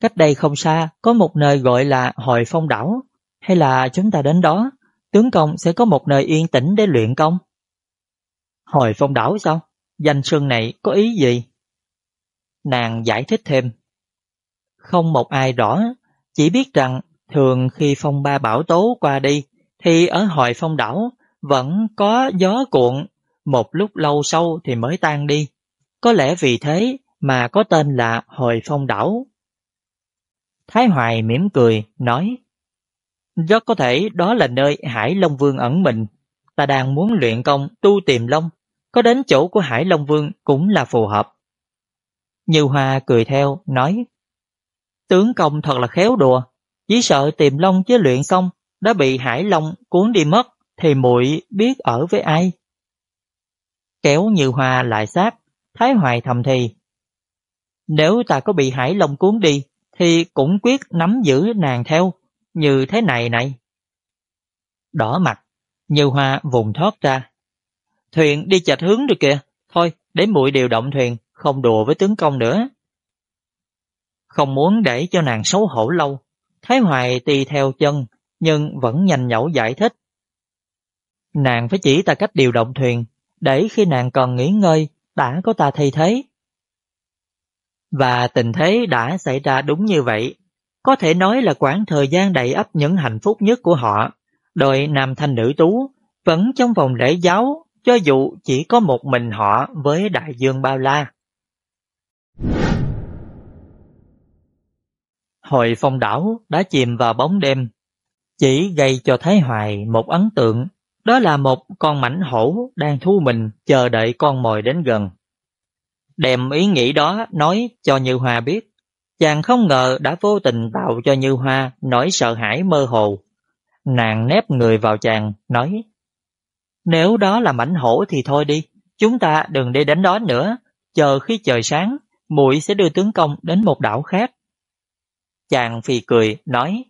Cách đây không xa có một nơi gọi là Hội Phong Đảo, hay là chúng ta đến đó, tướng công sẽ có một nơi yên tĩnh để luyện công. Hội Phong Đảo sao? Danh sưng này có ý gì? Nàng giải thích thêm. Không một ai rõ, chỉ biết rằng thường khi phong ba bão tố qua đi, thì ở Hội Phong Đảo vẫn có gió cuộn một lúc lâu sau thì mới tan đi. Có lẽ vì thế mà có tên là hội Phong Đảo. Thái Hoài mỉm cười, nói Rất có thể đó là nơi Hải Long Vương ẩn mình. Ta đang muốn luyện công tu tìm long, có đến chỗ của Hải Long Vương cũng là phù hợp. Như Hoa cười theo, nói Tướng công thật là khéo đùa, chỉ sợ tìm long chế luyện xong, đã bị Hải Long cuốn đi mất, thì muội biết ở với ai kéo Như Hoa lại sát, Thái Hoài thầm thì. Nếu ta có bị hải long cuốn đi, thì cũng quyết nắm giữ nàng theo, như thế này này. Đỏ mặt, như hoa vùng thoát ra. Thuyền đi chạch hướng được kìa, thôi để muội điều động thuyền, không đùa với tướng công nữa. Không muốn để cho nàng xấu hổ lâu, Thái Hoài tì theo chân, nhưng vẫn nhanh nhẩu giải thích. Nàng phải chỉ ta cách điều động thuyền, để khi nàng còn nghỉ ngơi, đã có ta thay thế. Và tình thế đã xảy ra đúng như vậy. Có thể nói là quãng thời gian đầy ấp những hạnh phúc nhất của họ. Đội nam thanh nữ tú vẫn trong vòng lễ giáo, cho dù chỉ có một mình họ với đại dương bao la. Hội phong đảo đã chìm vào bóng đêm, chỉ gây cho Thái Hoài một ấn tượng, đó là một con mảnh hổ đang thu mình chờ đợi con mồi đến gần. Đem ý nghĩ đó nói cho Như Hoa biết, chàng không ngờ đã vô tình tạo cho Như Hoa nỗi sợ hãi mơ hồ. Nàng nép người vào chàng, nói Nếu đó là mảnh hổ thì thôi đi, chúng ta đừng đi đánh đó nữa, chờ khi trời sáng, muội sẽ đưa tướng công đến một đảo khác. Chàng phì cười, nói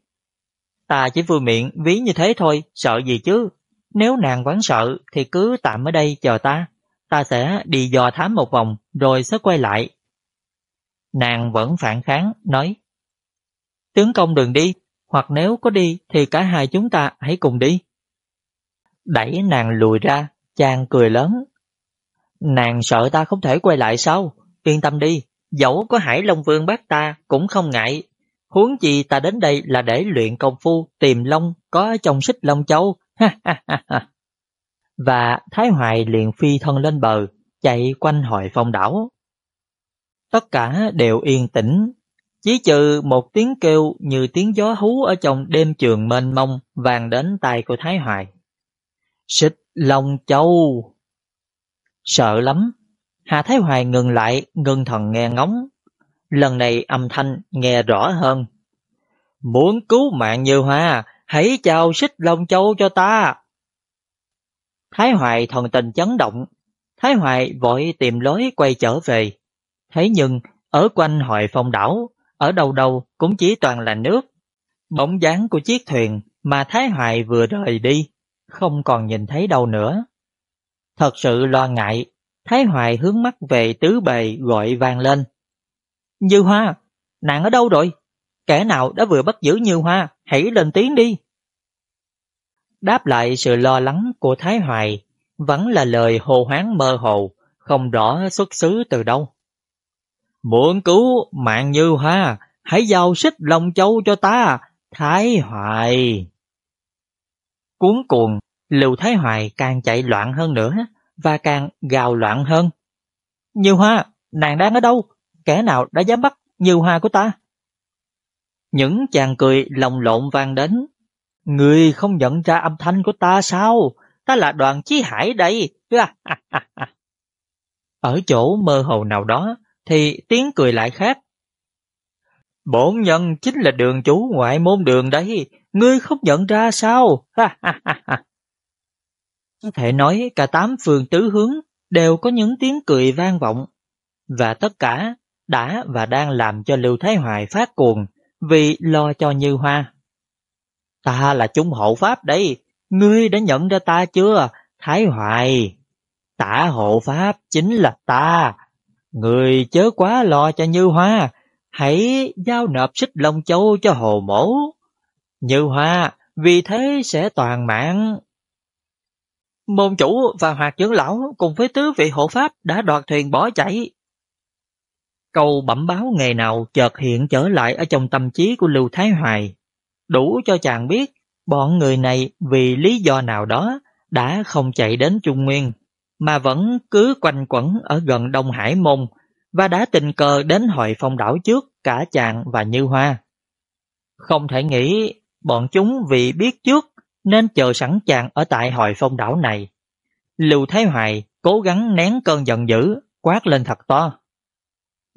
Ta chỉ vui miệng ví như thế thôi, sợ gì chứ. Nếu nàng vẫn sợ thì cứ tạm ở đây chờ ta. Ta sẽ đi dò thám một vòng rồi sẽ quay lại. Nàng vẫn phản kháng, nói Tướng công đừng đi, hoặc nếu có đi thì cả hai chúng ta hãy cùng đi. Đẩy nàng lùi ra, chàng cười lớn. Nàng sợ ta không thể quay lại sao? Yên tâm đi, dẫu có Hải Long Vương bắt ta cũng không ngại, Huống chi ta đến đây là để luyện công phu tìm long có trong xích long châu. Và Thái Hoài liền phi thân lên bờ, chạy quanh hội phong đảo. Tất cả đều yên tĩnh, chỉ trừ một tiếng kêu như tiếng gió hú ở trong đêm trường mênh mông vàng đến tai của Thái Hoài. Xích Long Châu! Sợ lắm! Hà Thái Hoài ngừng lại, ngưng thần nghe ngóng, Lần này âm thanh nghe rõ hơn. Muốn cứu mạng Như Hoa, hãy chào xích Long Châu cho ta. Thái Hoài thần tình chấn động. Thái Hoài vội tìm lối quay trở về. Thế nhưng, ở quanh hội phong đảo, ở đâu đâu cũng chỉ toàn là nước. Bóng dáng của chiếc thuyền mà Thái Hoài vừa rời đi, không còn nhìn thấy đâu nữa. Thật sự lo ngại, Thái Hoài hướng mắt về tứ bề gọi vang lên. Như Hoa, nàng ở đâu rồi? Kẻ nào đã vừa bắt giữ Như Hoa, hãy lên tiếng đi. Đáp lại sự lo lắng của Thái Hoài, vẫn là lời hồ hoáng mơ hồ, không rõ xuất xứ từ đâu. Muốn cứu mạng Như Hoa, hãy giao xích lòng châu cho ta, Thái Hoài. Cuốn cuồng, Lưu Thái Hoài càng chạy loạn hơn nữa, và càng gào loạn hơn. Như Hoa, nàng đang ở đâu? Kẻ nào đã dám bắt như hoa của ta? Những chàng cười lồng lộn vang đến. Người không nhận ra âm thanh của ta sao? Ta là đoàn chí hải đây. Ở chỗ mơ hồ nào đó thì tiếng cười lại khác. Bổn nhân chính là đường chủ ngoại môn đường đấy. Ngươi không nhận ra sao? Có thể nói cả tám phường tứ hướng đều có những tiếng cười vang vọng. Và tất cả đã và đang làm cho Lưu Thái Hoài phát cuồng vì lo cho Như Hoa. Ta là chúng hộ pháp đây, ngươi đã nhận ra ta chưa, Thái Hoài? Tả hộ pháp chính là ta. Ngươi chớ quá lo cho Như Hoa, hãy giao nộp xích Long Châu cho Hồ Mổ. Như Hoa, vì thế sẽ toàn mạng. Môn chủ và hoạt trưởng lão cùng với tứ vị hộ pháp đã đoạt thuyền bỏ chạy. Câu bẩm báo ngày nào chợt hiện trở lại ở trong tâm trí của Lưu Thái Hoài, đủ cho chàng biết bọn người này vì lý do nào đó đã không chạy đến Trung Nguyên, mà vẫn cứ quanh quẩn ở gần Đông Hải Môn và đã tình cờ đến hội phong đảo trước cả chàng và Như Hoa. Không thể nghĩ bọn chúng vì biết trước nên chờ sẵn chàng ở tại hội phong đảo này. Lưu Thái Hoài cố gắng nén cơn giận dữ, quát lên thật to.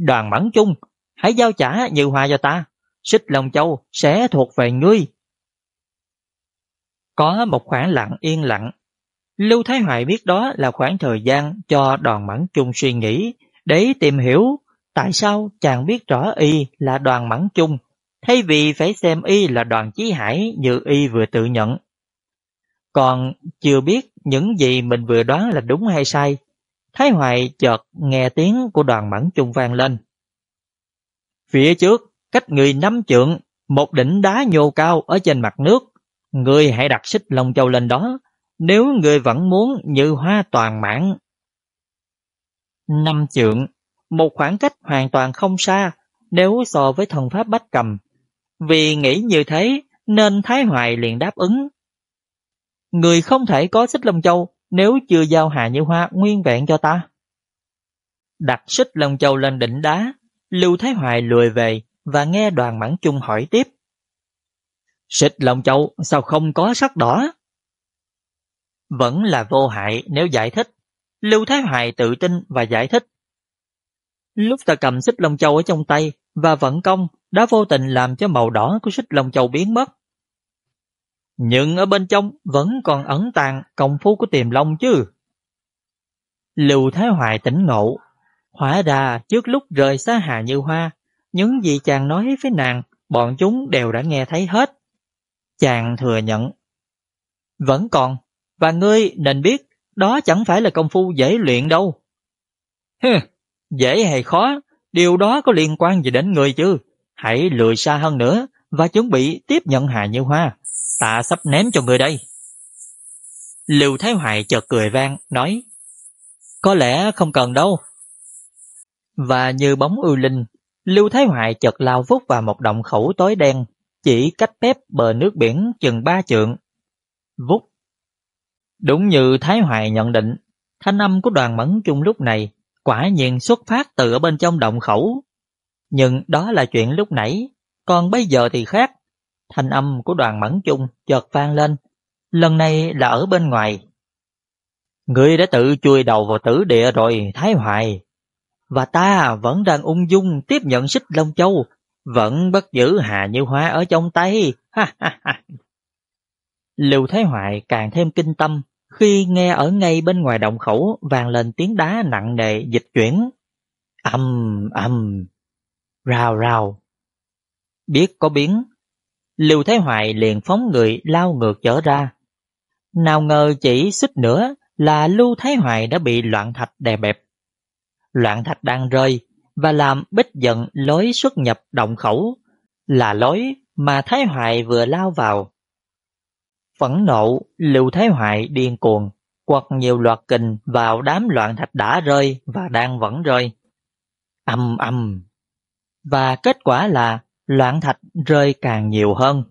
Đoàn Mẫn Chung, hãy giao trả Như Hoa cho ta, xích Long Châu sẽ thuộc về ngươi. Có một khoảng lặng yên lặng. Lưu Thái Hoài biết đó là khoảng thời gian cho đoàn Mẫn Chung suy nghĩ để tìm hiểu tại sao chàng biết rõ y là đoàn mẫn chung, thay vì phải xem y là đoàn chí hải như y vừa tự nhận. Còn chưa biết những gì mình vừa đoán là đúng hay sai, Thái Hoài chợt nghe tiếng của đoàn mẫn chung vang lên. Phía trước, cách người năm trượng, một đỉnh đá nhô cao ở trên mặt nước. Người hãy đặt xích lông Châu lên đó, nếu người vẫn muốn như hoa toàn mãn. Năm trượng, một khoảng cách hoàn toàn không xa nếu so với thần pháp bách cầm. Vì nghĩ như thế nên Thái Hoài liền đáp ứng. Người không thể có xích lông Châu nếu chưa giao Hà Như Hoa nguyên vẹn cho ta. Đặt xích Long Châu lên đỉnh đá, Lưu Thái Hoài lùi về và nghe đoàn mãn chung hỏi tiếp. Xích Long Châu sao không có sắc đỏ? Vẫn là vô hại nếu giải thích. Lưu Thái Hoài tự tin và giải thích. Lúc ta cầm xích Long Châu ở trong tay và vận công đã vô tình làm cho màu đỏ của xích Long Châu biến mất. Nhưng ở bên trong vẫn còn ẩn tàng công phu của tiềm long chứ. Lưu Thái Hoài tỉnh ngộ, hóa ra trước lúc rời xa Hà Như Hoa, những gì chàng nói với nàng, bọn chúng đều đã nghe thấy hết. Chàng thừa nhận. Vẫn còn, và ngươi nên biết, đó chẳng phải là công phu dễ luyện đâu. Hừ, dễ hay khó, điều đó có liên quan gì đến ngươi chứ. Hãy lùi xa hơn nữa và chuẩn bị tiếp nhận Hà Như Hoa. Ta sắp ném cho người đây. Lưu Thái Hoài chợt cười vang, nói Có lẽ không cần đâu. Và như bóng ưu linh, Lưu Thái Hoài chợt lao vút vào một động khẩu tối đen, chỉ cách bếp bờ nước biển chừng ba trượng. Vút. Đúng như Thái Hoài nhận định, thanh âm của đoàn mẫn chung lúc này quả nhiên xuất phát từ ở bên trong động khẩu. Nhưng đó là chuyện lúc nãy, còn bây giờ thì khác. Thanh âm của đoàn mẫn chung chợt vang lên, lần này là ở bên ngoài. Ngươi đã tự chui đầu vào tử địa rồi, Thái Hoài. Và ta vẫn đang ung dung tiếp nhận xích Long Châu, vẫn bất giữ Hà Như Hoa ở trong tay. Ha ha ha. Lưu Thái Hoài càng thêm kinh tâm khi nghe ở ngay bên ngoài động khẩu vang lên tiếng đá nặng nề dịch chuyển. Âm âm, rào rào. Biết có biến, Lưu Thái Hoài liền phóng người lao ngược trở ra. Nào ngờ chỉ xích nữa là Lưu Thái Hoài đã bị loạn thạch đè bẹp. Loạn thạch đang rơi và làm bích giận lối xuất nhập động khẩu là lối mà Thái Hoài vừa lao vào. Phẫn nộ, Lưu Thái Hoài điên cuồng, quật nhiều loạt kình vào đám loạn thạch đã rơi và đang vẫn rơi. Âm âm. Và kết quả là loạn thạch rơi càng nhiều hơn.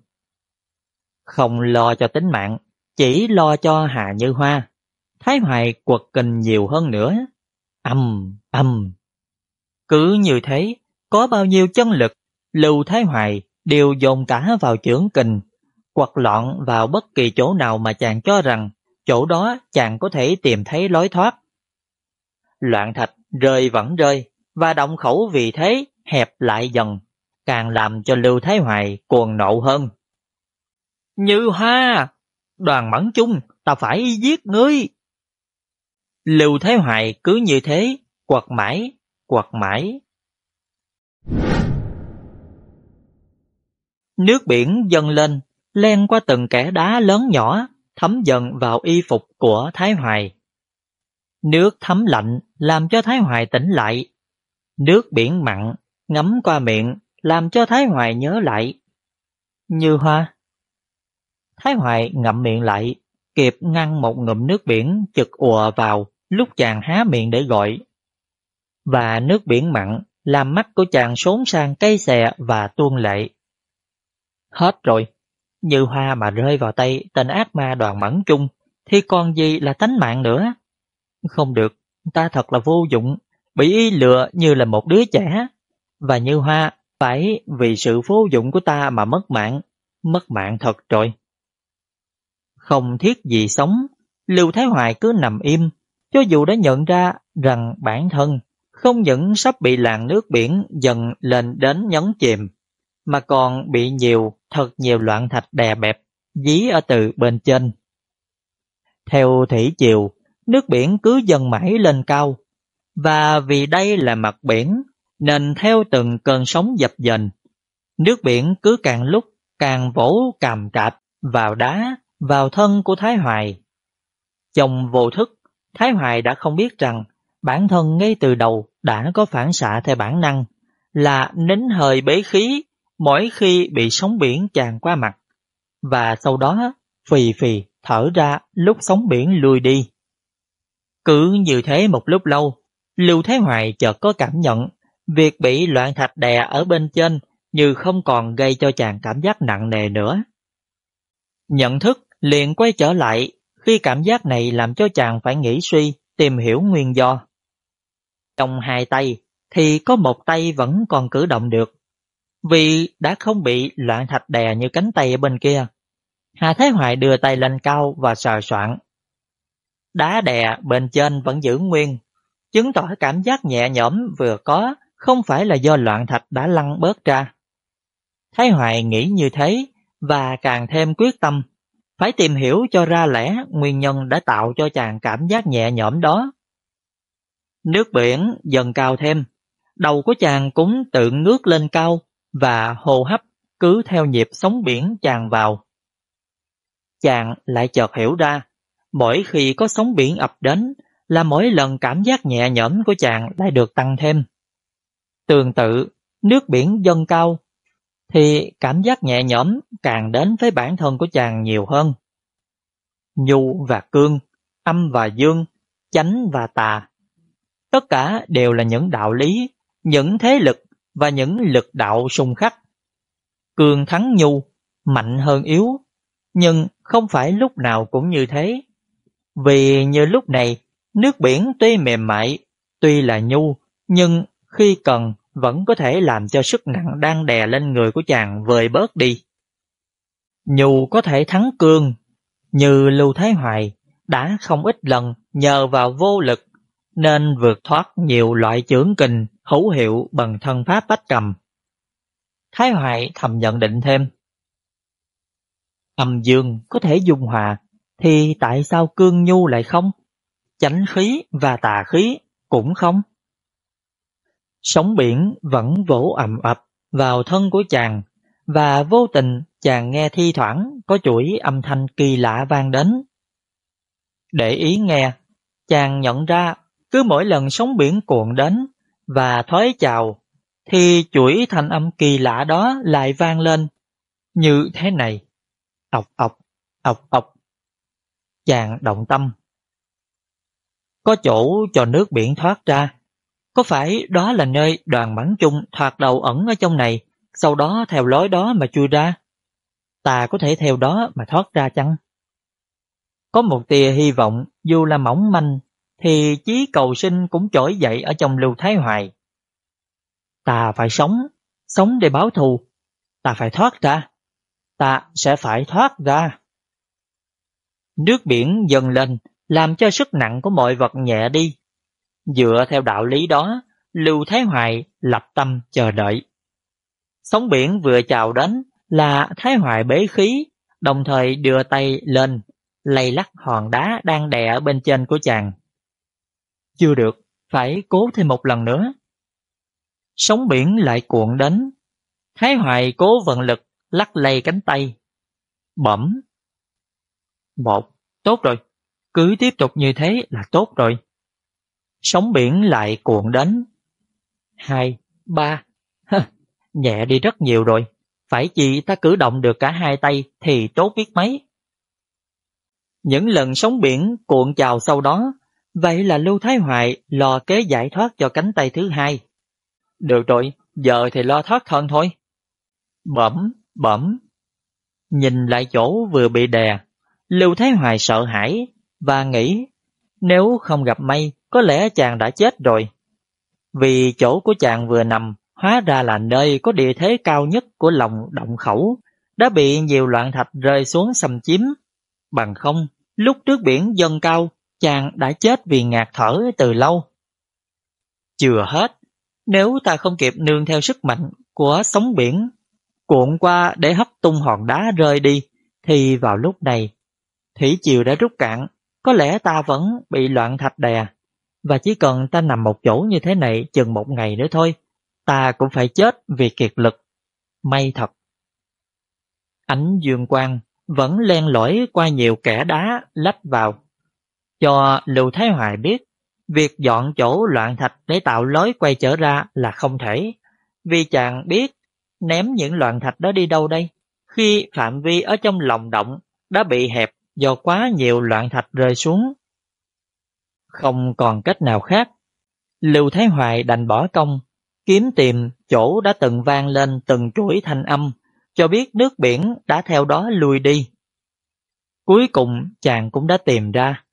Không lo cho tính mạng, chỉ lo cho Hà Như Hoa. Thái Hoài quật kình nhiều hơn nữa. Âm, âm. Cứ như thế, có bao nhiêu chân lực, Lưu Thái Hoài đều dồn cả vào chưởng kình, quật loạn vào bất kỳ chỗ nào mà chàng cho rằng chỗ đó chàng có thể tìm thấy lối thoát. Loạn thạch rơi vẫn rơi, và động khẩu vì thế hẹp lại dần càng làm cho Lưu Thái Hoài cuồng nộ hơn. Như ha! Đoàn mẫn chung, ta phải giết ngươi! Lưu Thái Hoài cứ như thế, quật mãi, quật mãi. Nước biển dâng lên, len qua từng kẻ đá lớn nhỏ, thấm dần vào y phục của Thái Hoài. Nước thấm lạnh làm cho Thái Hoài tỉnh lại. Nước biển mặn ngấm qua miệng làm cho Thái Hoài nhớ lại. Như hoa. Thái Hoài ngậm miệng lại, kịp ngăn một ngụm nước biển chực ùa vào lúc chàng há miệng để gọi. Và nước biển mặn làm mắt của chàng sốn sang cây xè và tuôn lệ. Hết rồi, như hoa mà rơi vào tay tên ác ma đoàn mẫn chung, thì còn gì là tánh mạng nữa. Không được, ta thật là vô dụng, bị y lừa như là một đứa trẻ. Và như hoa phải vì sự vô dụng của ta mà mất mạng, mất mạng thật rồi. Không thiết gì sống, Lưu Thái Hoài cứ nằm im, cho dù đã nhận ra rằng bản thân không những sắp bị làn nước biển dần lên đến nhấn chìm, mà còn bị nhiều, thật nhiều loạn thạch đè bẹp, dí ở từ bên trên. Theo thủy chiều, nước biển cứ dần mãi lên cao, và vì đây là mặt biển nên theo từng cơn sóng dập dềnh, nước biển cứ càng lúc càng vỗ càm cạp vào đá, vào thân của Thái Hoài. chồng vô thức, Thái Hoài đã không biết rằng bản thân ngay từ đầu đã có phản xạ theo bản năng là nín hơi bế khí mỗi khi bị sóng biển tràn qua mặt và sau đó phì phì thở ra lúc sóng biển lùi đi. Cứ như thế một lúc lâu, Lưu Thái Hoài chợt có cảm nhận việc bị loạn thạch đè ở bên trên như không còn gây cho chàng cảm giác nặng nề nữa. Nhận thức liền quay trở lại khi cảm giác này làm cho chàng phải nghĩ suy, tìm hiểu nguyên do. Trong hai tay thì có một tay vẫn còn cử động được, vì đã không bị loạn thạch đè như cánh tay ở bên kia. Hà Thái Hoài đưa tay lên cao và sờ soạn. Đá đè bên trên vẫn giữ nguyên, chứng tỏ cảm giác nhẹ nhõm vừa có không phải là do loạn thạch đã lăn bớt ra. Thái Hoài nghĩ như thế và càng thêm quyết tâm, phải tìm hiểu cho ra lẽ nguyên nhân đã tạo cho chàng cảm giác nhẹ nhõm đó. Nước biển dần cao thêm, đầu của chàng cũng tự ngước lên cao và hô hấp cứ theo nhịp sóng biển tràn vào. Chàng lại chợt hiểu ra, mỗi khi có sóng biển ập đến là mỗi lần cảm giác nhẹ nhõm của chàng lại được tăng thêm. Tương tự, nước biển dâng cao thì cảm giác nhẹ nhõm càng đến với bản thân của chàng nhiều hơn. Nhu và cương, âm và dương, chánh và tà. Tất cả đều là những đạo lý, những thế lực và những lực đạo xung khắc. Cương thắng nhu, mạnh hơn yếu, nhưng không phải lúc nào cũng như thế. Vì như lúc này, nước biển tuy mềm mại, tuy là nhu, nhưng khi cần vẫn có thể làm cho sức nặng đang đè lên người của chàng vơi bớt đi. Nhù có thể thắng cương, như Lưu Thái Hoài đã không ít lần nhờ vào vô lực nên vượt thoát nhiều loại chưởng kình hữu hiệu bằng thân pháp bách cầm. Thái Hoài thầm nhận định thêm. Âm dương có thể dung hòa, thì tại sao cương nhu lại không? Chánh khí và tà khí cũng không? Sóng biển vẫn vỗ ầm ập vào thân của chàng và vô tình chàng nghe thi thoảng có chuỗi âm thanh kỳ lạ vang đến. Để ý nghe, chàng nhận ra cứ mỗi lần sóng biển cuộn đến và thoái chào thì chuỗi thanh âm kỳ lạ đó lại vang lên như thế này. Ọc ọc, ọc ọc. Chàng động tâm. Có chỗ cho nước biển thoát ra có phải đó là nơi đoàn mẫn chung thoạt đầu ẩn ở trong này, sau đó theo lối đó mà chui ra? Ta có thể theo đó mà thoát ra chăng? Có một tia hy vọng, dù là mỏng manh, thì chí cầu sinh cũng trỗi dậy ở trong lưu thái hoài. Ta phải sống, sống để báo thù. Ta phải thoát ra. Ta sẽ phải thoát ra. Nước biển dần lên, làm cho sức nặng của mọi vật nhẹ đi. Dựa theo đạo lý đó, Lưu Thái Hoài lập tâm chờ đợi. Sóng biển vừa chào đến là Thái Hoài bế khí, đồng thời đưa tay lên, lay lắc hòn đá đang đè ở bên trên của chàng. Chưa được, phải cố thêm một lần nữa. Sóng biển lại cuộn đến. Thái Hoài cố vận lực lắc lay cánh tay. Bẩm. Một, tốt rồi. Cứ tiếp tục như thế là tốt rồi. Sóng biển lại cuộn đến. Hai, ba, nhẹ đi rất nhiều rồi. Phải chi ta cử động được cả hai tay thì tốt biết mấy. Những lần sóng biển cuộn trào sau đó, vậy là Lưu Thái Hoài lo kế giải thoát cho cánh tay thứ hai. Được rồi, giờ thì lo thoát thân thôi. Bẩm, bẩm. Nhìn lại chỗ vừa bị đè, Lưu Thái Hoài sợ hãi và nghĩ nếu không gặp may có lẽ chàng đã chết rồi. Vì chỗ của chàng vừa nằm hóa ra là nơi có địa thế cao nhất của lòng động khẩu, đã bị nhiều loạn thạch rơi xuống xâm chiếm. Bằng không, lúc trước biển dâng cao, chàng đã chết vì ngạt thở từ lâu. Chưa hết, nếu ta không kịp nương theo sức mạnh của sóng biển, cuộn qua để hấp tung hòn đá rơi đi, thì vào lúc này, thủy chiều đã rút cạn, có lẽ ta vẫn bị loạn thạch đè và chỉ cần ta nằm một chỗ như thế này chừng một ngày nữa thôi, ta cũng phải chết vì kiệt lực. May thật. Ánh dương quang vẫn len lỏi qua nhiều kẻ đá lách vào. Cho Lưu Thái Hoài biết, việc dọn chỗ loạn thạch để tạo lối quay trở ra là không thể. Vì chàng biết ném những loạn thạch đó đi đâu đây? Khi phạm vi ở trong lòng động đã bị hẹp do quá nhiều loạn thạch rơi xuống. Không còn cách nào khác. Lưu Thái Hoài đành bỏ công, kiếm tìm chỗ đã từng vang lên từng chuỗi thanh âm, cho biết nước biển đã theo đó lui đi. Cuối cùng chàng cũng đã tìm ra.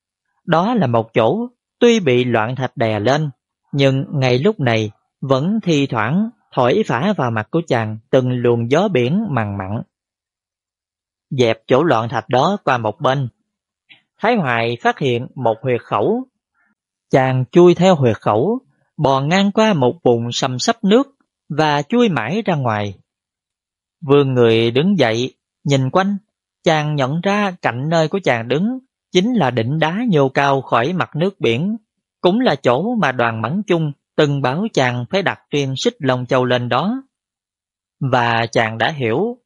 Đó là một chỗ tuy bị loạn thạch đè lên, nhưng ngay lúc này vẫn thi thoảng thổi phả vào mặt của chàng từng luồng gió biển mặn mặn. Dẹp chỗ loạn thạch đó qua một bên. Thái Hoài phát hiện một huyệt khẩu. Chàng chui theo huyệt khẩu, bò ngang qua một vùng sầm sắp nước và chui mãi ra ngoài. Vương người đứng dậy, nhìn quanh, chàng nhận ra cạnh nơi của chàng đứng chính là đỉnh đá nhô cao khỏi mặt nước biển, cũng là chỗ mà đoàn mẫn chung từng báo chàng phải đặt viên xích lồng Châu lên đó. Và chàng đã hiểu.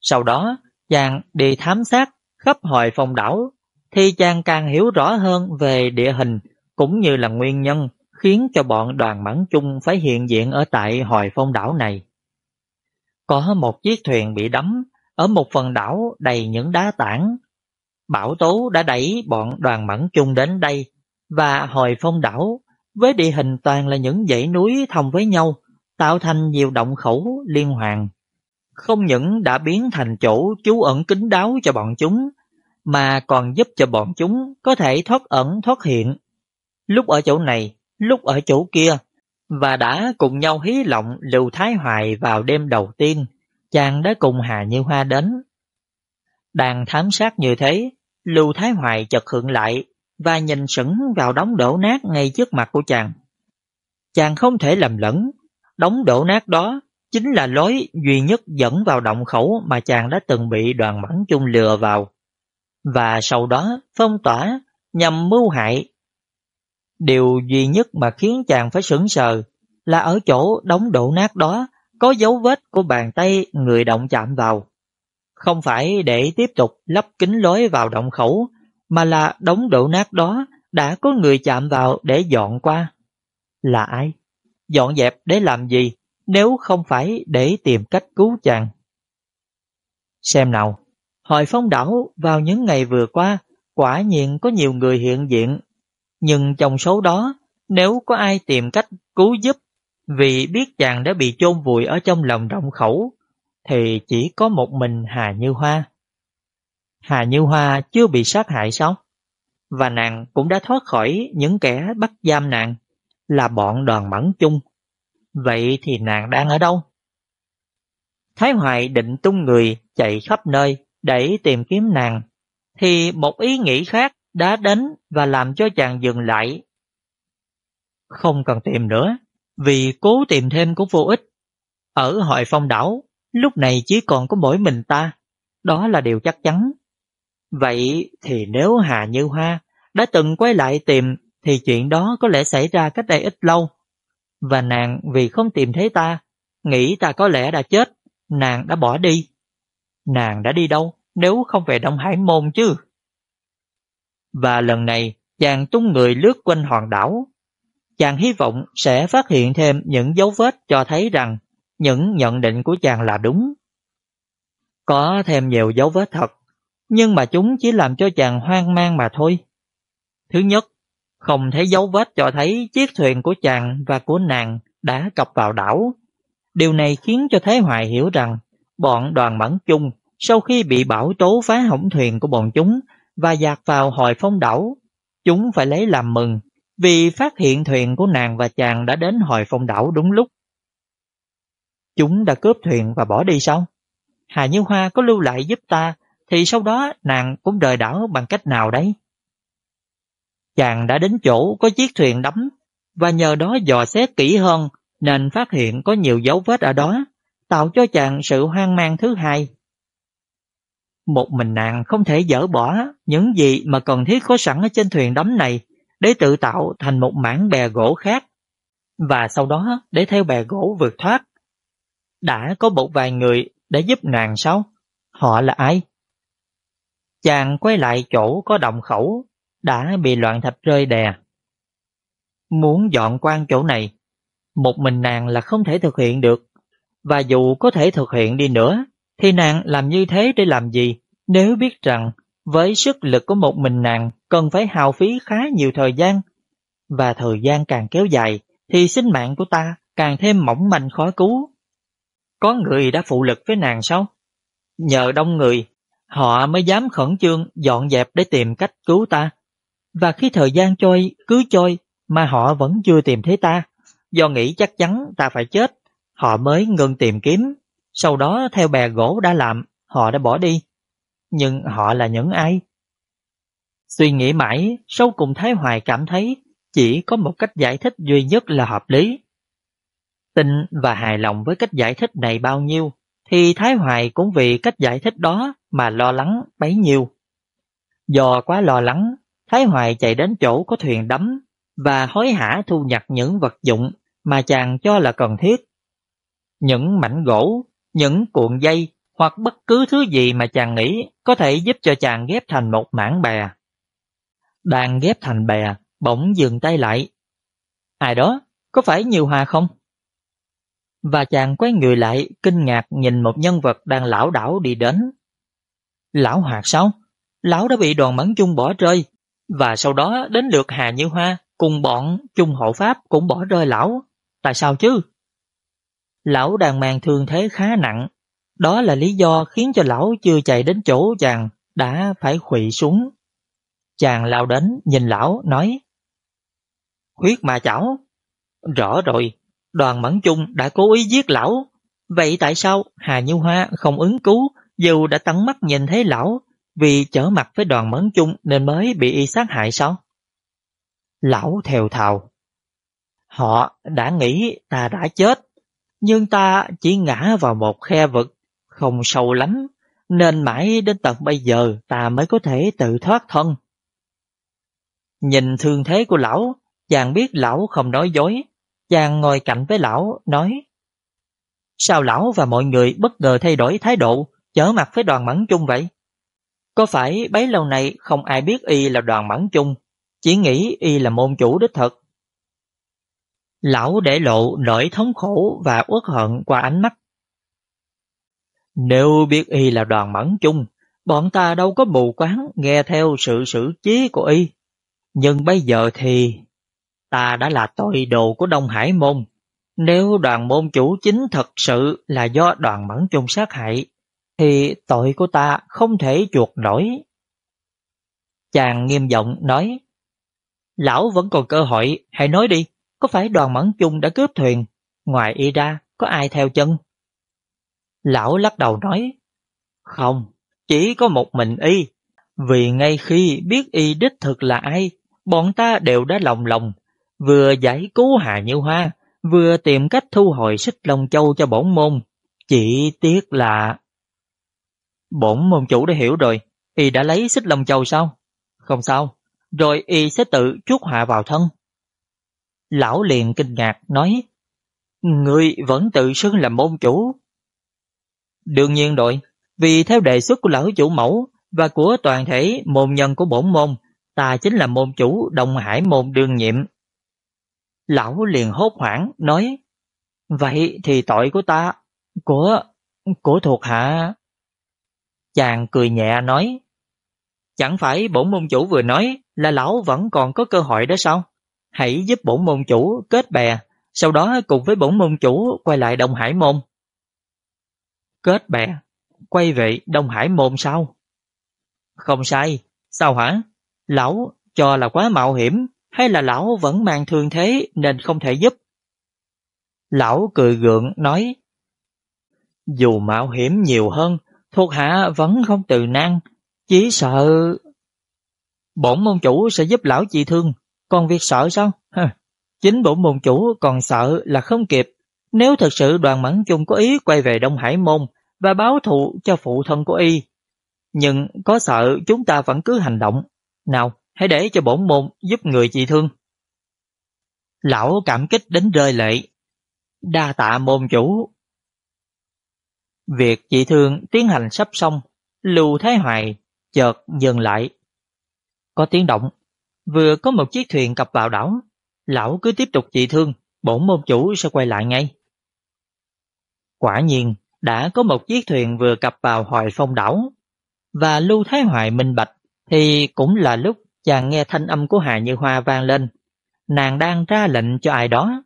Sau đó, chàng đi thám sát khắp hồi phòng đảo, thì chàng càng hiểu rõ hơn về địa hình cũng như là nguyên nhân khiến cho bọn đoàn mẫn chung phải hiện diện ở tại hồi phong đảo này. Có một chiếc thuyền bị đắm ở một phần đảo đầy những đá tảng. Bảo Tố đã đẩy bọn đoàn mẫn chung đến đây và hồi phong đảo với địa hình toàn là những dãy núi thông với nhau, tạo thành nhiều động khẩu liên hoàn. Không những đã biến thành chỗ trú ẩn kín đáo cho bọn chúng, mà còn giúp cho bọn chúng có thể thoát ẩn thoát hiện. Lúc ở chỗ này, lúc ở chỗ kia, và đã cùng nhau hí lộng Lưu Thái Hoài vào đêm đầu tiên, chàng đã cùng Hà Như Hoa đến. Đang thám sát như thế, Lưu Thái Hoài chợt hượng lại và nhìn sững vào đống đổ nát ngay trước mặt của chàng. Chàng không thể lầm lẫn, đống đổ nát đó chính là lối duy nhất dẫn vào động khẩu mà chàng đã từng bị đoàn mẫn chung lừa vào. Và sau đó phong tỏa nhằm mưu hại. Điều duy nhất mà khiến chàng phải sững sờ là ở chỗ đống đổ nát đó có dấu vết của bàn tay người động chạm vào. Không phải để tiếp tục lắp kính lối vào động khẩu mà là đống đổ nát đó đã có người chạm vào để dọn qua. Là ai? Dọn dẹp để làm gì nếu không phải để tìm cách cứu chàng? Xem nào, hồi phong đảo vào những ngày vừa qua quả nhiên có nhiều người hiện diện. Nhưng trong số đó, nếu có ai tìm cách cứu giúp vì biết chàng đã bị chôn vùi ở trong lòng động khẩu, thì chỉ có một mình Hà Như Hoa. Hà Như Hoa chưa bị sát hại sao? Và nàng cũng đã thoát khỏi những kẻ bắt giam nàng, là bọn đoàn mẫn chung. Vậy thì nàng đang ở đâu? Thái Hoài định tung người chạy khắp nơi để tìm kiếm nàng, thì một ý nghĩ khác đã đánh và làm cho chàng dừng lại. Không cần tìm nữa, vì cố tìm thêm cũng vô ích. Ở hội phong đảo, lúc này chỉ còn có mỗi mình ta, đó là điều chắc chắn. Vậy thì nếu Hà Như Hoa đã từng quay lại tìm thì chuyện đó có lẽ xảy ra cách đây ít lâu. Và nàng vì không tìm thấy ta, nghĩ ta có lẽ đã chết, nàng đã bỏ đi. Nàng đã đi đâu nếu không về Đông Hải Môn chứ? Và lần này chàng tung người lướt quanh hòn đảo. Chàng hy vọng sẽ phát hiện thêm những dấu vết cho thấy rằng những nhận định của chàng là đúng. Có thêm nhiều dấu vết thật nhưng mà chúng chỉ làm cho chàng hoang mang mà thôi. Thứ nhất, không thấy dấu vết cho thấy chiếc thuyền của chàng và của nàng đã cập vào đảo. Điều này khiến cho Thế Hoài hiểu rằng bọn đoàn mẫn chung sau khi bị bảo tố phá hỏng thuyền của bọn chúng và dạt vào hồi phong đảo, chúng phải lấy làm mừng vì phát hiện thuyền của nàng và chàng đã đến hồi phong đảo đúng lúc. Chúng đã cướp thuyền và bỏ đi xong Hà Như Hoa có lưu lại giúp ta thì sau đó nàng cũng rời đảo bằng cách nào đấy? Chàng đã đến chỗ có chiếc thuyền đắm và nhờ đó dò xét kỹ hơn nên phát hiện có nhiều dấu vết ở đó, tạo cho chàng sự hoang mang thứ hai. Một mình nàng không thể dỡ bỏ những gì mà cần thiết có sẵn ở trên thuyền đắm này để tự tạo thành một mảng bè gỗ khác và sau đó để theo bè gỗ vượt thoát. Đã có một vài người để giúp nàng sao? Họ là ai? Chàng quay lại chỗ có động khẩu, đã bị loạn thạch rơi đè. Muốn dọn quan chỗ này, một mình nàng là không thể thực hiện được. Và dù có thể thực hiện đi nữa, thì nàng làm như thế để làm gì nếu biết rằng với sức lực của một mình nàng cần phải hao phí khá nhiều thời gian. Và thời gian càng kéo dài thì sinh mạng của ta càng thêm mỏng manh khó cứu. Có người đã phụ lực với nàng sao? Nhờ đông người, họ mới dám khẩn trương dọn dẹp để tìm cách cứu ta. Và khi thời gian trôi, cứ trôi mà họ vẫn chưa tìm thấy ta, do nghĩ chắc chắn ta phải chết, họ mới ngừng tìm kiếm. Sau đó theo bè gỗ đã làm, họ đã bỏ đi. Nhưng họ là những ai? Suy nghĩ mãi, sau cùng Thái Hoài cảm thấy chỉ có một cách giải thích duy nhất là hợp lý. Tin và hài lòng với cách giải thích này bao nhiêu, thì Thái Hoài cũng vì cách giải thích đó mà lo lắng bấy nhiêu. Do quá lo lắng, Thái Hoài chạy đến chỗ có thuyền đắm và hối hả thu nhặt những vật dụng mà chàng cho là cần thiết. Những mảnh gỗ, những cuộn dây hoặc bất cứ thứ gì mà chàng nghĩ có thể giúp cho chàng ghép thành một mảng bè. Đang ghép thành bè, bỗng dừng tay lại. Ai đó, có phải Nhiều Hòa không? Và chàng quay người lại, kinh ngạc nhìn một nhân vật đang lão đảo đi đến. Lão Hoạt sao? Lão đã bị đoàn bắn chung bỏ rơi, và sau đó đến lượt Hà Như Hoa cùng bọn chung hộ pháp cũng bỏ rơi lão. Tại sao chứ? Lão đang mang thương thế khá nặng, đó là lý do khiến cho lão chưa chạy đến chỗ chàng đã phải khụy xuống. Chàng lao đến nhìn lão nói Huyết mà chảo Rõ rồi, đoàn mẫn chung đã cố ý giết lão Vậy tại sao Hà Như Hoa không ứng cứu dù đã tắn mắt nhìn thấy lão vì chở mặt với đoàn mẫn chung nên mới bị y sát hại sao? Lão thều thào. Họ đã nghĩ ta đã chết, nhưng ta chỉ ngã vào một khe vực, không sâu lắm, nên mãi đến tận bây giờ ta mới có thể tự thoát thân. Nhìn thương thế của lão, chàng biết lão không nói dối, chàng ngồi cạnh với lão, nói Sao lão và mọi người bất ngờ thay đổi thái độ, chở mặt với đoàn mẫn chung vậy? Có phải bấy lâu nay không ai biết y là đoàn mẫn chung, chỉ nghĩ y là môn chủ đích thực? Lão để lộ nỗi thống khổ và uất hận qua ánh mắt. Nếu biết y là đoàn mẫn chung, bọn ta đâu có mù quáng nghe theo sự xử trí của y. Nhưng bây giờ thì ta đã là tội đồ của Đông Hải Môn. Nếu đoàn môn chủ chính thật sự là do đoàn mẫn chung sát hại, thì tội của ta không thể chuộc nổi. Chàng nghiêm giọng nói, Lão vẫn còn cơ hội, hãy nói đi, có phải đoàn mẫn chung đã cướp thuyền, ngoài y ra có ai theo chân? Lão lắc đầu nói, không, chỉ có một mình y, vì ngay khi biết y đích thực là ai, bọn ta đều đã lòng lòng, vừa giải cứu Hà Như Hoa, vừa tìm cách thu hồi xích Long Châu cho bổn môn. Chỉ tiếc là... Bổn môn chủ đã hiểu rồi, y đã lấy xích Long Châu sao? Không sao, rồi y sẽ tự chuốt họa vào thân. Lão liền kinh ngạc nói, Người vẫn tự xưng là môn chủ. Đương nhiên rồi, vì theo đề xuất của lão chủ mẫu và của toàn thể môn nhân của bổn môn, ta chính là môn chủ Đông Hải môn đương nhiệm. Lão liền hốt hoảng nói, vậy thì tội của ta, của, của thuộc hạ. Chàng cười nhẹ nói, chẳng phải bổn môn chủ vừa nói là lão vẫn còn có cơ hội đó sao? Hãy giúp bổn môn chủ kết bè, sau đó cùng với bổn môn chủ quay lại Đông Hải môn. Kết bè, quay về Đông Hải môn sao? Không sai, sao hả? Lão cho là quá mạo hiểm hay là lão vẫn mang thương thế nên không thể giúp? Lão cười gượng nói Dù mạo hiểm nhiều hơn, thuộc hạ vẫn không từ nan, chỉ sợ... Bổn môn chủ sẽ giúp lão trị thương, còn việc sợ sao? Chính bổn môn chủ còn sợ là không kịp. Nếu thật sự đoàn mẫn chung có ý quay về Đông Hải Môn và báo thù cho phụ thân của y. Nhưng có sợ chúng ta vẫn cứ hành động. Nào, hãy để cho bổn môn giúp người chị thương. Lão cảm kích đến rơi lệ. Đa tạ môn chủ. Việc chị thương tiến hành sắp xong, Lưu Thái Hoài chợt dừng lại. Có tiếng động, vừa có một chiếc thuyền cập vào đảo, lão cứ tiếp tục trị thương, bổn môn chủ sẽ quay lại ngay. Quả nhiên, đã có một chiếc thuyền vừa cập vào hoài phong đảo, và Lưu Thái Hoài minh bạch thì cũng là lúc chàng nghe thanh âm của Hà Như Hoa vang lên. Nàng đang ra lệnh cho ai đó.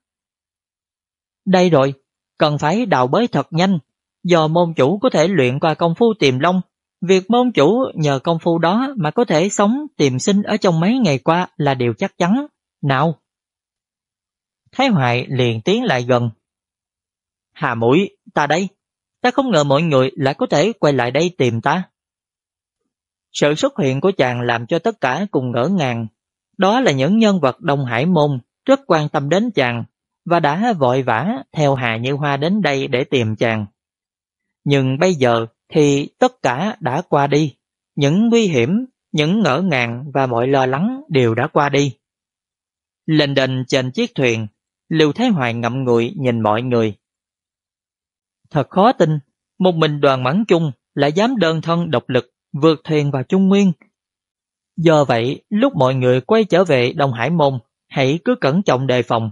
Đây rồi, cần phải đào bới thật nhanh, do môn chủ có thể luyện qua công phu tiềm long. Việc môn chủ nhờ công phu đó mà có thể sống tìm sinh ở trong mấy ngày qua là điều chắc chắn. Nào! Thái Hoài liền tiến lại gần. Hà mũi, ta đây. Ta không ngờ mọi người lại có thể quay lại đây tìm ta. Sự xuất hiện của chàng làm cho tất cả cùng ngỡ ngàng. Đó là những nhân vật Đông Hải Môn rất quan tâm đến chàng và đã vội vã theo Hà Như Hoa đến đây để tìm chàng. Nhưng bây giờ thì tất cả đã qua đi. Những nguy hiểm, những ngỡ ngàng và mọi lo lắng đều đã qua đi. Lên đền trên chiếc thuyền, Lưu Thái Hoài ngậm ngùi nhìn mọi người. Thật khó tin, một mình đoàn mãn chung lại dám đơn thân độc lực vượt thuyền vào Trung Nguyên. Do vậy, lúc mọi người quay trở về Đông Hải Môn, hãy cứ cẩn trọng đề phòng.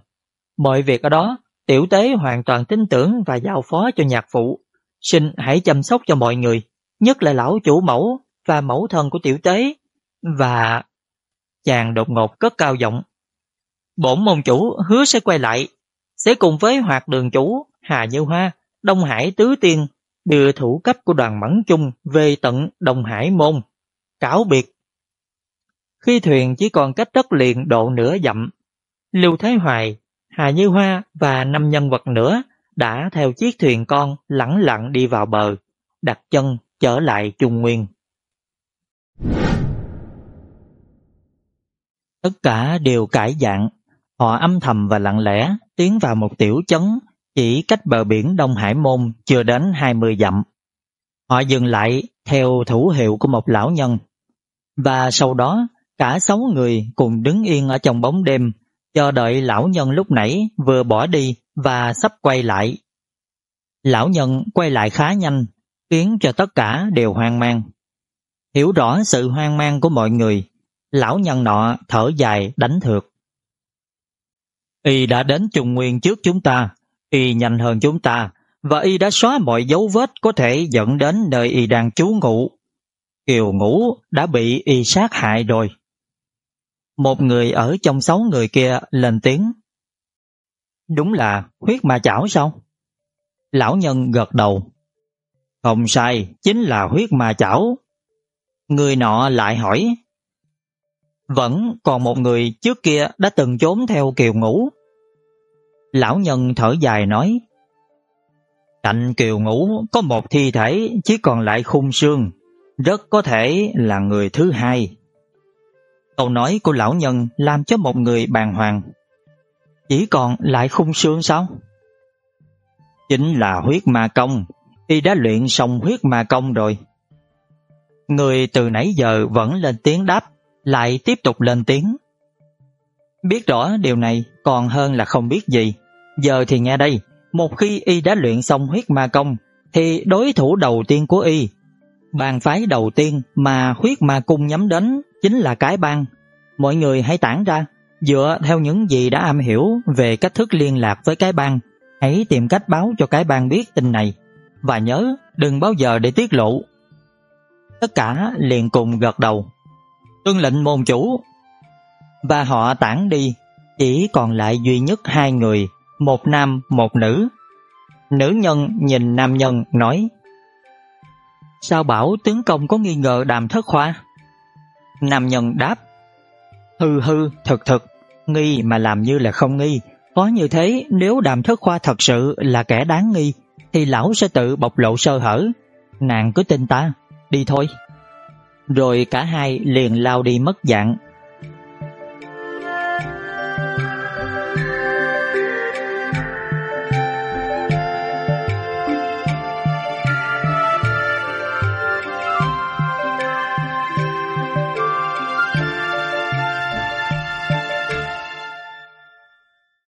Mọi việc ở đó, tiểu tế hoàn toàn tin tưởng và giao phó cho nhạc phụ. Xin hãy chăm sóc cho mọi người, nhất là lão chủ mẫu và mẫu thân của tiểu tế. Và... Chàng đột ngột cất cao giọng. Bổn môn chủ hứa sẽ quay lại, sẽ cùng với hoạt đường chủ Hà Như Hoa, Đông Hải Tứ Tiên đưa thủ cấp của đoàn Mẫn Chung về tận Đông Hải Môn. Cáo biệt Khi thuyền chỉ còn cách đất liền độ nửa dặm, Lưu Thái Hoài, Hà Như Hoa và năm nhân vật nữa đã theo chiếc thuyền con lẳng lặng đi vào bờ, đặt chân trở lại Trung Nguyên. Tất cả đều cải dạng, họ âm thầm và lặng lẽ tiến vào một tiểu chấn chỉ cách bờ biển Đông Hải Môn chưa đến 20 dặm. Họ dừng lại theo thủ hiệu của một lão nhân. Và sau đó, cả sáu người cùng đứng yên ở trong bóng đêm, chờ đợi lão nhân lúc nãy vừa bỏ đi và sắp quay lại. Lão nhân quay lại khá nhanh, khiến cho tất cả đều hoang mang. Hiểu rõ sự hoang mang của mọi người, lão nhân nọ thở dài đánh thược. Y đã đến Trung Nguyên trước chúng ta, Y nhanh hơn chúng ta và Y đã xóa mọi dấu vết có thể dẫn đến nơi Y đang trú ngụ. Kiều ngũ đã bị Y sát hại rồi. Một người ở trong sáu người kia lên tiếng. Đúng là huyết ma chảo sao? Lão nhân gật đầu. Không sai, chính là huyết ma chảo. Người nọ lại hỏi. Vẫn còn một người trước kia đã từng trốn theo kiều ngũ. Lão nhân thở dài nói Cạnh kiều ngũ có một thi thể chỉ còn lại khung xương Rất có thể là người thứ hai Câu nói của lão nhân làm cho một người bàng hoàng chỉ còn lại khung xương sao? Chính là huyết ma công Y đã luyện xong huyết ma công rồi Người từ nãy giờ vẫn lên tiếng đáp Lại tiếp tục lên tiếng Biết rõ điều này còn hơn là không biết gì. Giờ thì nghe đây, một khi y đã luyện xong huyết ma công, thì đối thủ đầu tiên của y, bàn phái đầu tiên mà huyết ma cung nhắm đến chính là cái bang. Mọi người hãy tản ra, dựa theo những gì đã am hiểu về cách thức liên lạc với cái bang, hãy tìm cách báo cho cái bang biết tin này. Và nhớ, đừng bao giờ để tiết lộ. Tất cả liền cùng gật đầu. Tuân lệnh môn chủ và họ tản đi, chỉ còn lại duy nhất hai người, một nam một nữ. Nữ nhân nhìn nam nhân nói: "Sao bảo tướng công có nghi ngờ Đàm Thất Khoa?" Nam nhân đáp: "Hư hư, thật thật nghi mà làm như là không nghi, có như thế nếu Đàm Thất Khoa thật sự là kẻ đáng nghi thì lão sẽ tự bộc lộ sơ hở, nàng cứ tin ta, đi thôi." Rồi cả hai liền lao đi mất dạng.